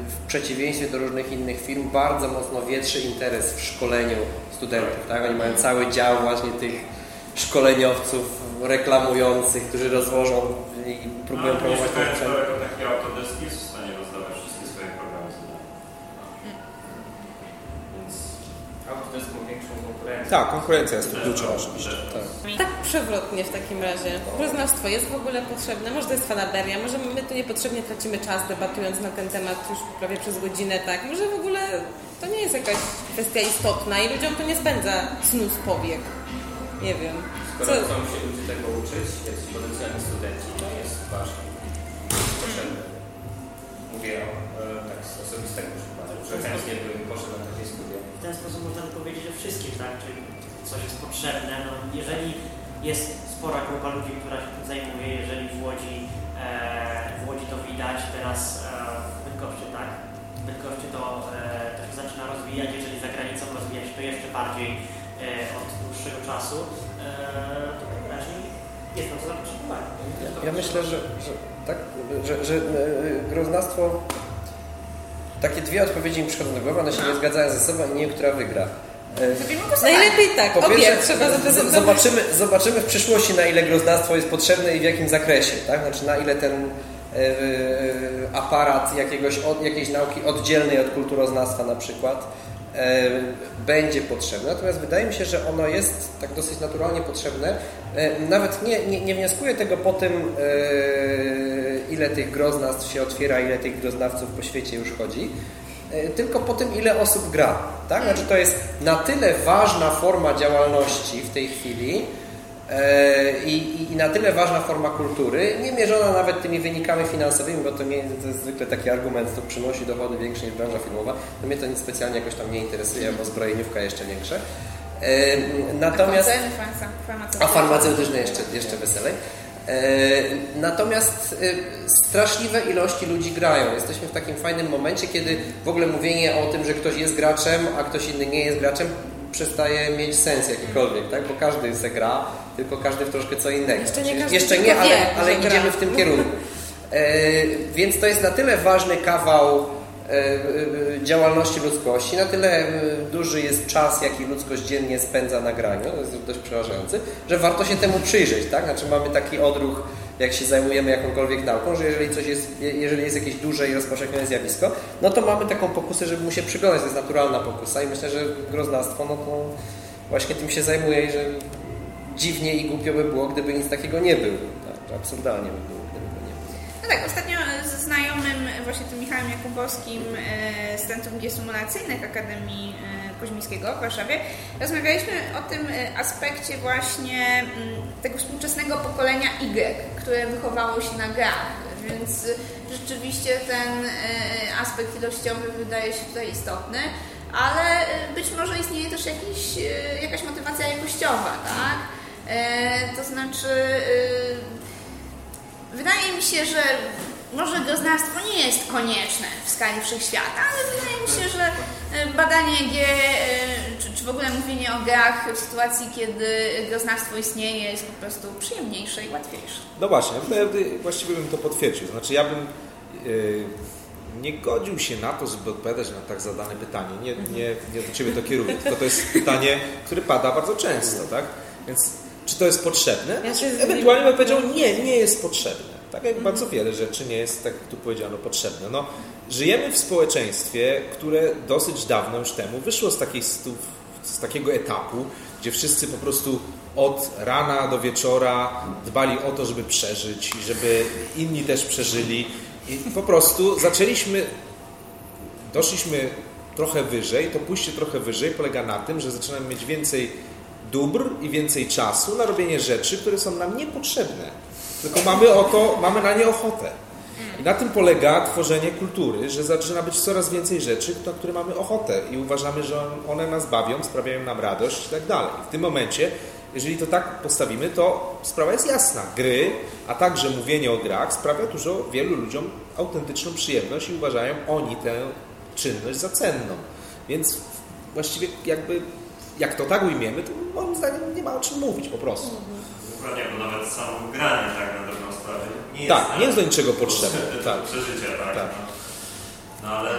w przeciwieństwie do różnych innych firm bardzo mocno wietrzy interes w szkoleniu studentów. Tak? Oni mają cały dział właśnie tych szkoleniowców reklamujących, którzy rozłożą i próbują promować ten sprzęt. taki Autodesk jest w stanie rozdawać wszystkie swoje programy. Więc Autodesk ma większą konkurencję. Tak, konkurencja jest kluczowa oczywiście. Tak. tak przewrotnie w takim razie. Poznawstwo jest w ogóle potrzebne, może to jest fanaberia, może my tu niepotrzebnie tracimy czas debatując na ten temat już prawie przez godzinę, tak? Może w ogóle to nie jest jakaś kwestia istotna i ludziom to nie spędza snu z powiek. Nie wiem. Skoro Co? chcą się ludzie tego uczyć, jacyś potencjalni studenci, to jest ważne. Potrzebne. Mówię o, e, tak z osobistego przykładu, że chętnie bym poszedł. W ten sposób można by powiedzieć o wszystkim, tak? Czyli coś jest potrzebne. No, jeżeli jest spora grupa ludzi, która się tym zajmuje, jeżeli w Łodzi, e, w Łodzi to widać, teraz e, w Bydgoszczy, tak? W Bydgoszczy to, e, to się zaczyna rozwijać, jeżeli za granicą rozwijać to jeszcze bardziej e, od dłuższego czasu, e, to najwyraźniej jest na to zapotrzebowanie. Ja, myślę, że, że tak, że, że e, groznastwo takie dwie odpowiedzi mi przychodzą do głowy, one się nie zgadzają ze sobą i nie wiem, która wygra. Najlepiej tak, po pierwsze, trzeba zobaczymy, zobaczymy w przyszłości, na ile groznastwo jest potrzebne i w jakim zakresie. Tak? Znaczy, na ile ten e, e, aparat jakiegoś, jakiejś nauki oddzielnej od kulturoznawstwa na przykład e, będzie potrzebne. Natomiast wydaje mi się, że ono jest tak dosyć naturalnie potrzebne. Nawet nie, nie, nie wnioskuję tego po tym, ile tych groznawstw się otwiera, ile tych groznawców po świecie już chodzi E, tylko po tym, ile osób gra. Tak? Znaczy, to jest na tyle ważna forma działalności w tej chwili e, i, i na tyle ważna forma kultury, nie mierzona nawet tymi wynikami finansowymi, bo to, to jest zwykle taki argument, to przynosi dochody większe niż branża filmowa. To mnie to nic specjalnie jakoś tam nie interesuje, bo zbrojeniówka jeszcze większe. E, natomiast... A farmaceutyczne jeszcze, jeszcze weselej. E, natomiast e, straszliwe ilości ludzi grają. Jesteśmy w takim fajnym momencie, kiedy w ogóle mówienie o tym, że ktoś jest graczem, a ktoś inny nie jest graczem, przestaje mieć sens jakikolwiek, tak? Bo każdy se gra, tylko każdy w troszkę co innego. Jeszcze nie, każdy Jeszcze nie ale, ale idziemy w tym kierunku. E, więc to jest na tyle ważny kawał działalności ludzkości, na tyle duży jest czas, jaki ludzkość dziennie spędza na graniu, to jest dość przerażający, że warto się temu przyjrzeć, tak? Znaczy mamy taki odruch, jak się zajmujemy jakąkolwiek nauką, że jeżeli coś jest, jeżeli jest jakieś duże i rozpowszechnione zjawisko, no to mamy taką pokusę, żeby mu się przyglądać, to jest naturalna pokusa i myślę, że groznastwo, no to właśnie tym się zajmuje i że dziwnie i głupio by było, gdyby nic takiego nie było. Tak? Absurdalnie by było. No tak, ostatnio ze znajomym, właśnie tym Michałem Jakubowskim e, z Centrum G Symulacyjnych Akademii e, Koźmińskiego w Warszawie rozmawialiśmy o tym e, aspekcie właśnie mm, tego współczesnego pokolenia Y, które wychowało się na grach. Więc rzeczywiście ten aspekt ilościowy wydaje się tutaj istotny, ale być może istnieje też jakiś, jakaś motywacja jakościowa, tak? To znaczy Wydaje mi się, że może groznawstwo nie jest konieczne w skali wszechświata, ale wydaje mi się, że e, badanie G, e, czy, czy w ogóle mówienie o grach w sytuacji, kiedy groznawstwo istnieje, jest po prostu przyjemniejsze i łatwiejsze. No właśnie, właściwie bym to potwierdził. Znaczy ja bym yy, nie godził się na to, żeby odpowiadać na tak zadane pytanie. Nie, nie, nie do Ciebie to kieruję, tylko to jest pytanie, które pada bardzo często, tak? Więc czy to jest potrzebne? Ja Ewentualnie bym powiedział, nie, nie jest potrzebne. Tak jak bardzo wiele rzeczy nie jest, tak jak tu powiedziano, potrzebne. No, żyjemy w społeczeństwie, które dosyć dawno już temu wyszło z, takiej, z takiego etapu, gdzie wszyscy po prostu od rana do wieczora dbali o to, żeby przeżyć i żeby inni też przeżyli. I po prostu zaczęliśmy, doszliśmy trochę wyżej. To pójście trochę wyżej polega na tym, że zaczynamy mieć więcej dóbr i więcej czasu na robienie rzeczy, które są nam niepotrzebne. Tylko mamy, o to, mamy na nie ochotę. I na tym polega tworzenie kultury, że zaczyna być coraz więcej rzeczy, na które mamy ochotę i uważamy, że one nas bawią, sprawiają nam radość i tak dalej. W tym momencie, jeżeli to tak postawimy, to sprawa jest jasna. Gry, a także mówienie o grach sprawia dużo wielu ludziom autentyczną przyjemność i uważają oni tę czynność za cenną. Więc właściwie jakby jak to tak ujmiemy, to moim zdaniem nie ma o czym mówić po prostu. Dokładnie, bo nawet samo granie tak na dobrą sprawę nie jest, tak, nie jest do niczego potrzebne. Tak. Przeżycia, tak. tak. No. no. ale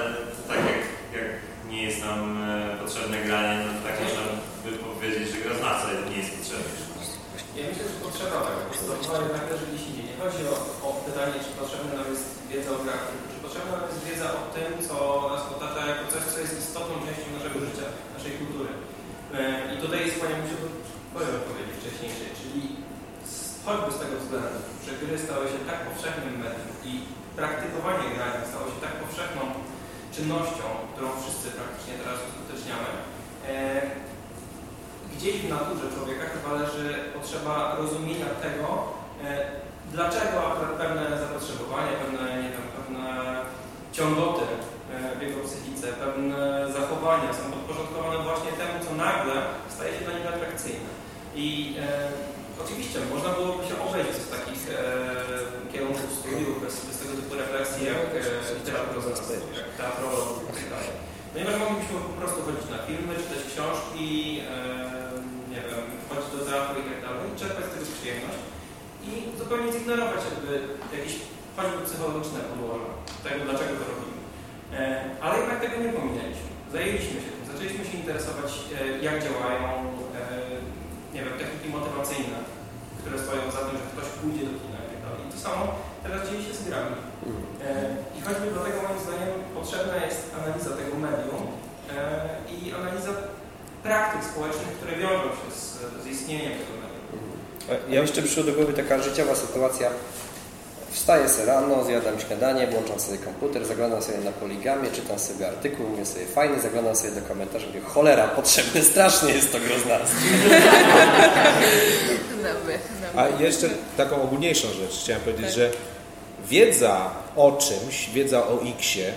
tak jak, jak nie jest nam e, potrzebne granie, no tak można by powiedzieć, że graznawca nie jest potrzebny. Ja myślę, że potrzeba tak, podstawowa jednak leży gdzieś indziej. Nie chodzi o, o pytanie, czy potrzebna nam jest wiedza o grach, czy potrzebna nam jest wiedza o tym, co nas otacza jako coś, co jest istotną częścią naszego życia, naszej kultury. E, I tutaj jest Panie powiem odpowiedzi wcześniejszej, czyli choćby z tego względu, że gry stały się tak powszechnym medium i praktykowanie grania stało się tak powszechną czynnością, którą wszyscy praktycznie teraz uskuteczniamy, e, gdzieś w naturze człowieka chyba leży potrzeba rozumienia tego, e, dlaczego akurat pewne zapotrzebowanie, pewne, nie wiem, pewne ciągoty e, w jego psychice, pewne zachowania są podporządkowane właśnie temu, co nagle staje się dla niego atrakcyjne. I e, oczywiście można byłoby się obejść z takich e, kierunków studiów, bez, bez tego typu refleksji jak e, literatura, jak teatrolog tak Ponieważ moglibyśmy po prostu chodzić na filmy, czytać książki, e, nie wiem, chodzić do teatru i tak dalej, czerpać z tego przyjemność i zupełnie zignorować jakby jakieś choćby psychologiczne podłoże tego, dlaczego to robimy. E, ale jednak tego nie pominęliśmy. Zajęliśmy się tym, zaczęliśmy się interesować, e, jak działają e, nie wiem, techniki motywacyjne, które stoją za tym, że ktoś pójdzie do kina i tak. I to samo teraz dzieje się z grami. I choćby do tego moim zdaniem potrzebna jest analiza tego medium i analiza praktyk społecznych, które wiążą się z, z istnieniem tego medium. Ja jeszcze przyszła do głowy taka życiowa sytuacja Wstaję sobie rano, zjadam śniadanie, włączam sobie komputer, zaglądam sobie na poligamie, czytam sobie artykuł, mówię sobie fajny, zaglądam sobie do komentarzy, mówię cholera, potrzebny strasznie jest to groznactwo. A jeszcze taką ogólniejszą rzecz chciałem powiedzieć, tak. że wiedza o czymś, wiedza o X-ie,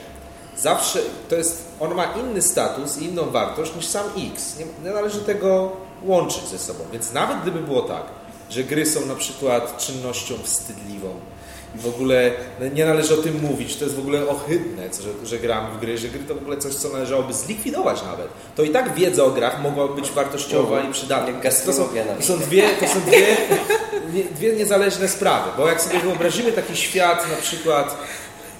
zawsze to jest, on ma inny status i inną wartość niż sam X. Nie, nie należy tego łączyć ze sobą. Więc nawet gdyby było tak, że gry są na przykład czynnością wstydliwą, w ogóle no, nie należy o tym mówić. To jest w ogóle ohydne, że, że gramy w gry, że gry to w ogóle coś, co należałoby zlikwidować nawet. To i tak wiedza o grach mogła być wartościowa i przydatna. To są, to są dwie, to są dwie, dwie niezależne sprawy, bo jak sobie wyobrazimy taki świat na przykład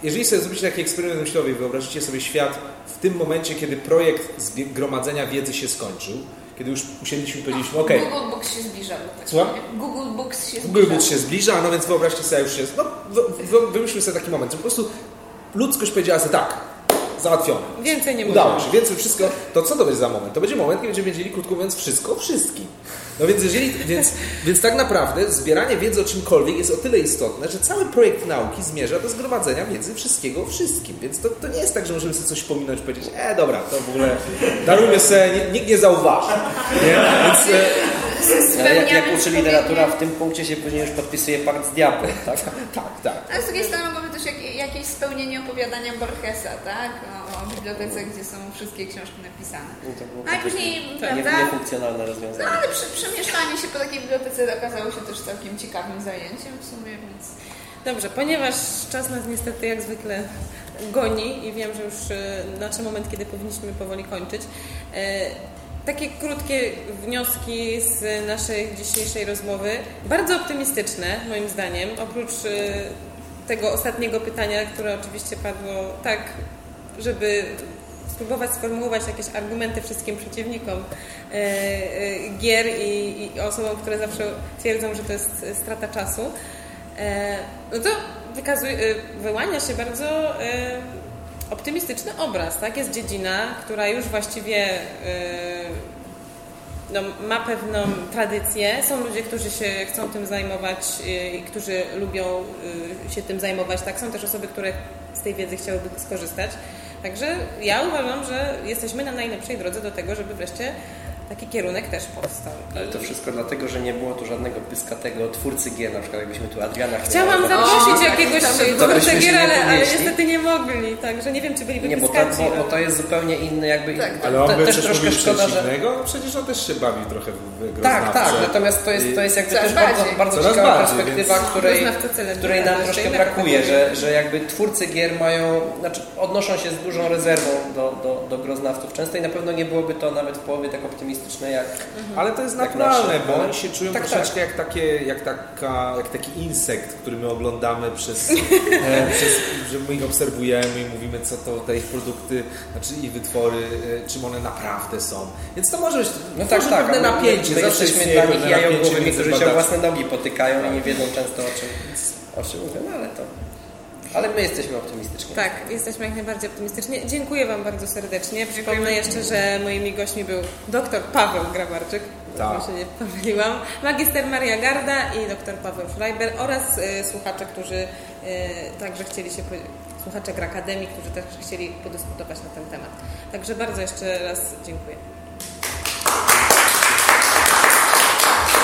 jeżeli sobie zrobicie taki eksperyment myślowy i wyobrazicie sobie świat w tym momencie, kiedy projekt gromadzenia wiedzy się skończył, kiedy już usiedliśmy i powiedzieliśmy, ok. Google Books się zbliża. Tak Słucham? Google Books się Google Books się zbliża, no więc wyobraźcie sobie już jest, no wymyślmy sobie taki moment, że po prostu ludzkość powiedziała sobie tak, załatwione. Więcej nie Udało się, więcej wszystko. To co to będzie za moment? To będzie moment, kiedy będziemy wiedzieli, krótko mówiąc, wszystko o wszystkim. No więc jeżeli, więc, więc tak naprawdę zbieranie wiedzy o czymkolwiek jest o tyle istotne, że cały projekt nauki zmierza do zgromadzenia wiedzy wszystkiego o wszystkim. Więc to, to nie jest tak, że możemy sobie coś pominąć i powiedzieć, e dobra, to w ogóle darujmy sobie, nikt nie zauważy. Nie? Więc, e, jak, jak uczy literatura, w tym punkcie się później już podpisuje pakt z diabłem, tak? tak, tak. Ale z drugiej strony mogłoby też jak, jakieś spełnienie opowiadania Borgesa, tak? O, o bibliotece, gdzie są wszystkie książki napisane. No, i później, prawda? Nie, niefunkcjonalne rozwiązanie. No ale przy, przemieszczanie się po takiej bibliotece okazało się też całkiem ciekawym zajęciem w sumie, więc... Dobrze, ponieważ czas nas niestety jak zwykle goni i wiem, że już nadszedł moment, kiedy powinniśmy powoli kończyć. E, takie krótkie wnioski z naszej dzisiejszej rozmowy. Bardzo optymistyczne, moim zdaniem. Oprócz y, tego ostatniego pytania, które oczywiście padło tak, żeby spróbować sformułować jakieś argumenty wszystkim przeciwnikom e, e, gier i, i osobom, które zawsze twierdzą, że to jest strata czasu, e, no to wykazuje, wyłania się bardzo optymistyczny obraz. Tak? Jest dziedzina, która już właściwie no, ma pewną tradycję. Są ludzie, którzy się chcą tym zajmować i którzy lubią się tym zajmować. Tak? Są też osoby, które z tej wiedzy chciałyby skorzystać. Także ja uważam, że jesteśmy na najlepszej drodze do tego, żeby wreszcie taki kierunek też powstał. Ale to wszystko dlatego, że nie było tu żadnego pyskatego twórcy gier, na przykład jakbyśmy tu Adriana Chciałam zaprosić jakiegoś twórcę gier, ale, ale niestety nie mogli, także nie wiem, czy byliby Nie, bo to, bo, bo to jest zupełnie inny jakby... Tak, ale on by też troszkę szkoda, że... Innego? Przecież on też się bawi trochę w grę Tak, tak, natomiast to jest, to jest jakby też bardzo, bardzo ciekawa perspektywa, której, której nam troszkę brakuje, że, że jakby twórcy gier mają, znaczy odnoszą się z dużą rezerwą do, do, do groznawców często i na pewno nie byłoby to nawet w połowie tak optymistyczne optymistyczne jak. Mhm. Ale to jest naturalne, nasze, bo oni się czują tak, troszeczkę tak. Jak, takie, jak, taka, jak taki insekt, który my oglądamy przez, e, przez, że my ich obserwujemy i mówimy, co to te ich produkty, znaczy ich wytwory, e, czym one naprawdę są. Więc to może być no tak, tak, pewne napięcie. My jesteśmy dla nich jajogłowymi, którzy się o własne nogi potykają i nie wiedzą często o czym, o czym mówią, ale to... Ale my jesteśmy optymistyczni. Tak, jesteśmy jak najbardziej optymistyczni. Dziękuję Wam bardzo serdecznie. Przypomnę jeszcze, że moimi gośćmi był dr Paweł Grabarczyk, tak. się nie pomyliłam, magister Maria Garda i dr Paweł Schreiber oraz y, słuchacze, którzy y, także chcieli się, słuchacze Akademii, którzy też chcieli podyskutować na ten temat. Także bardzo jeszcze raz dziękuję.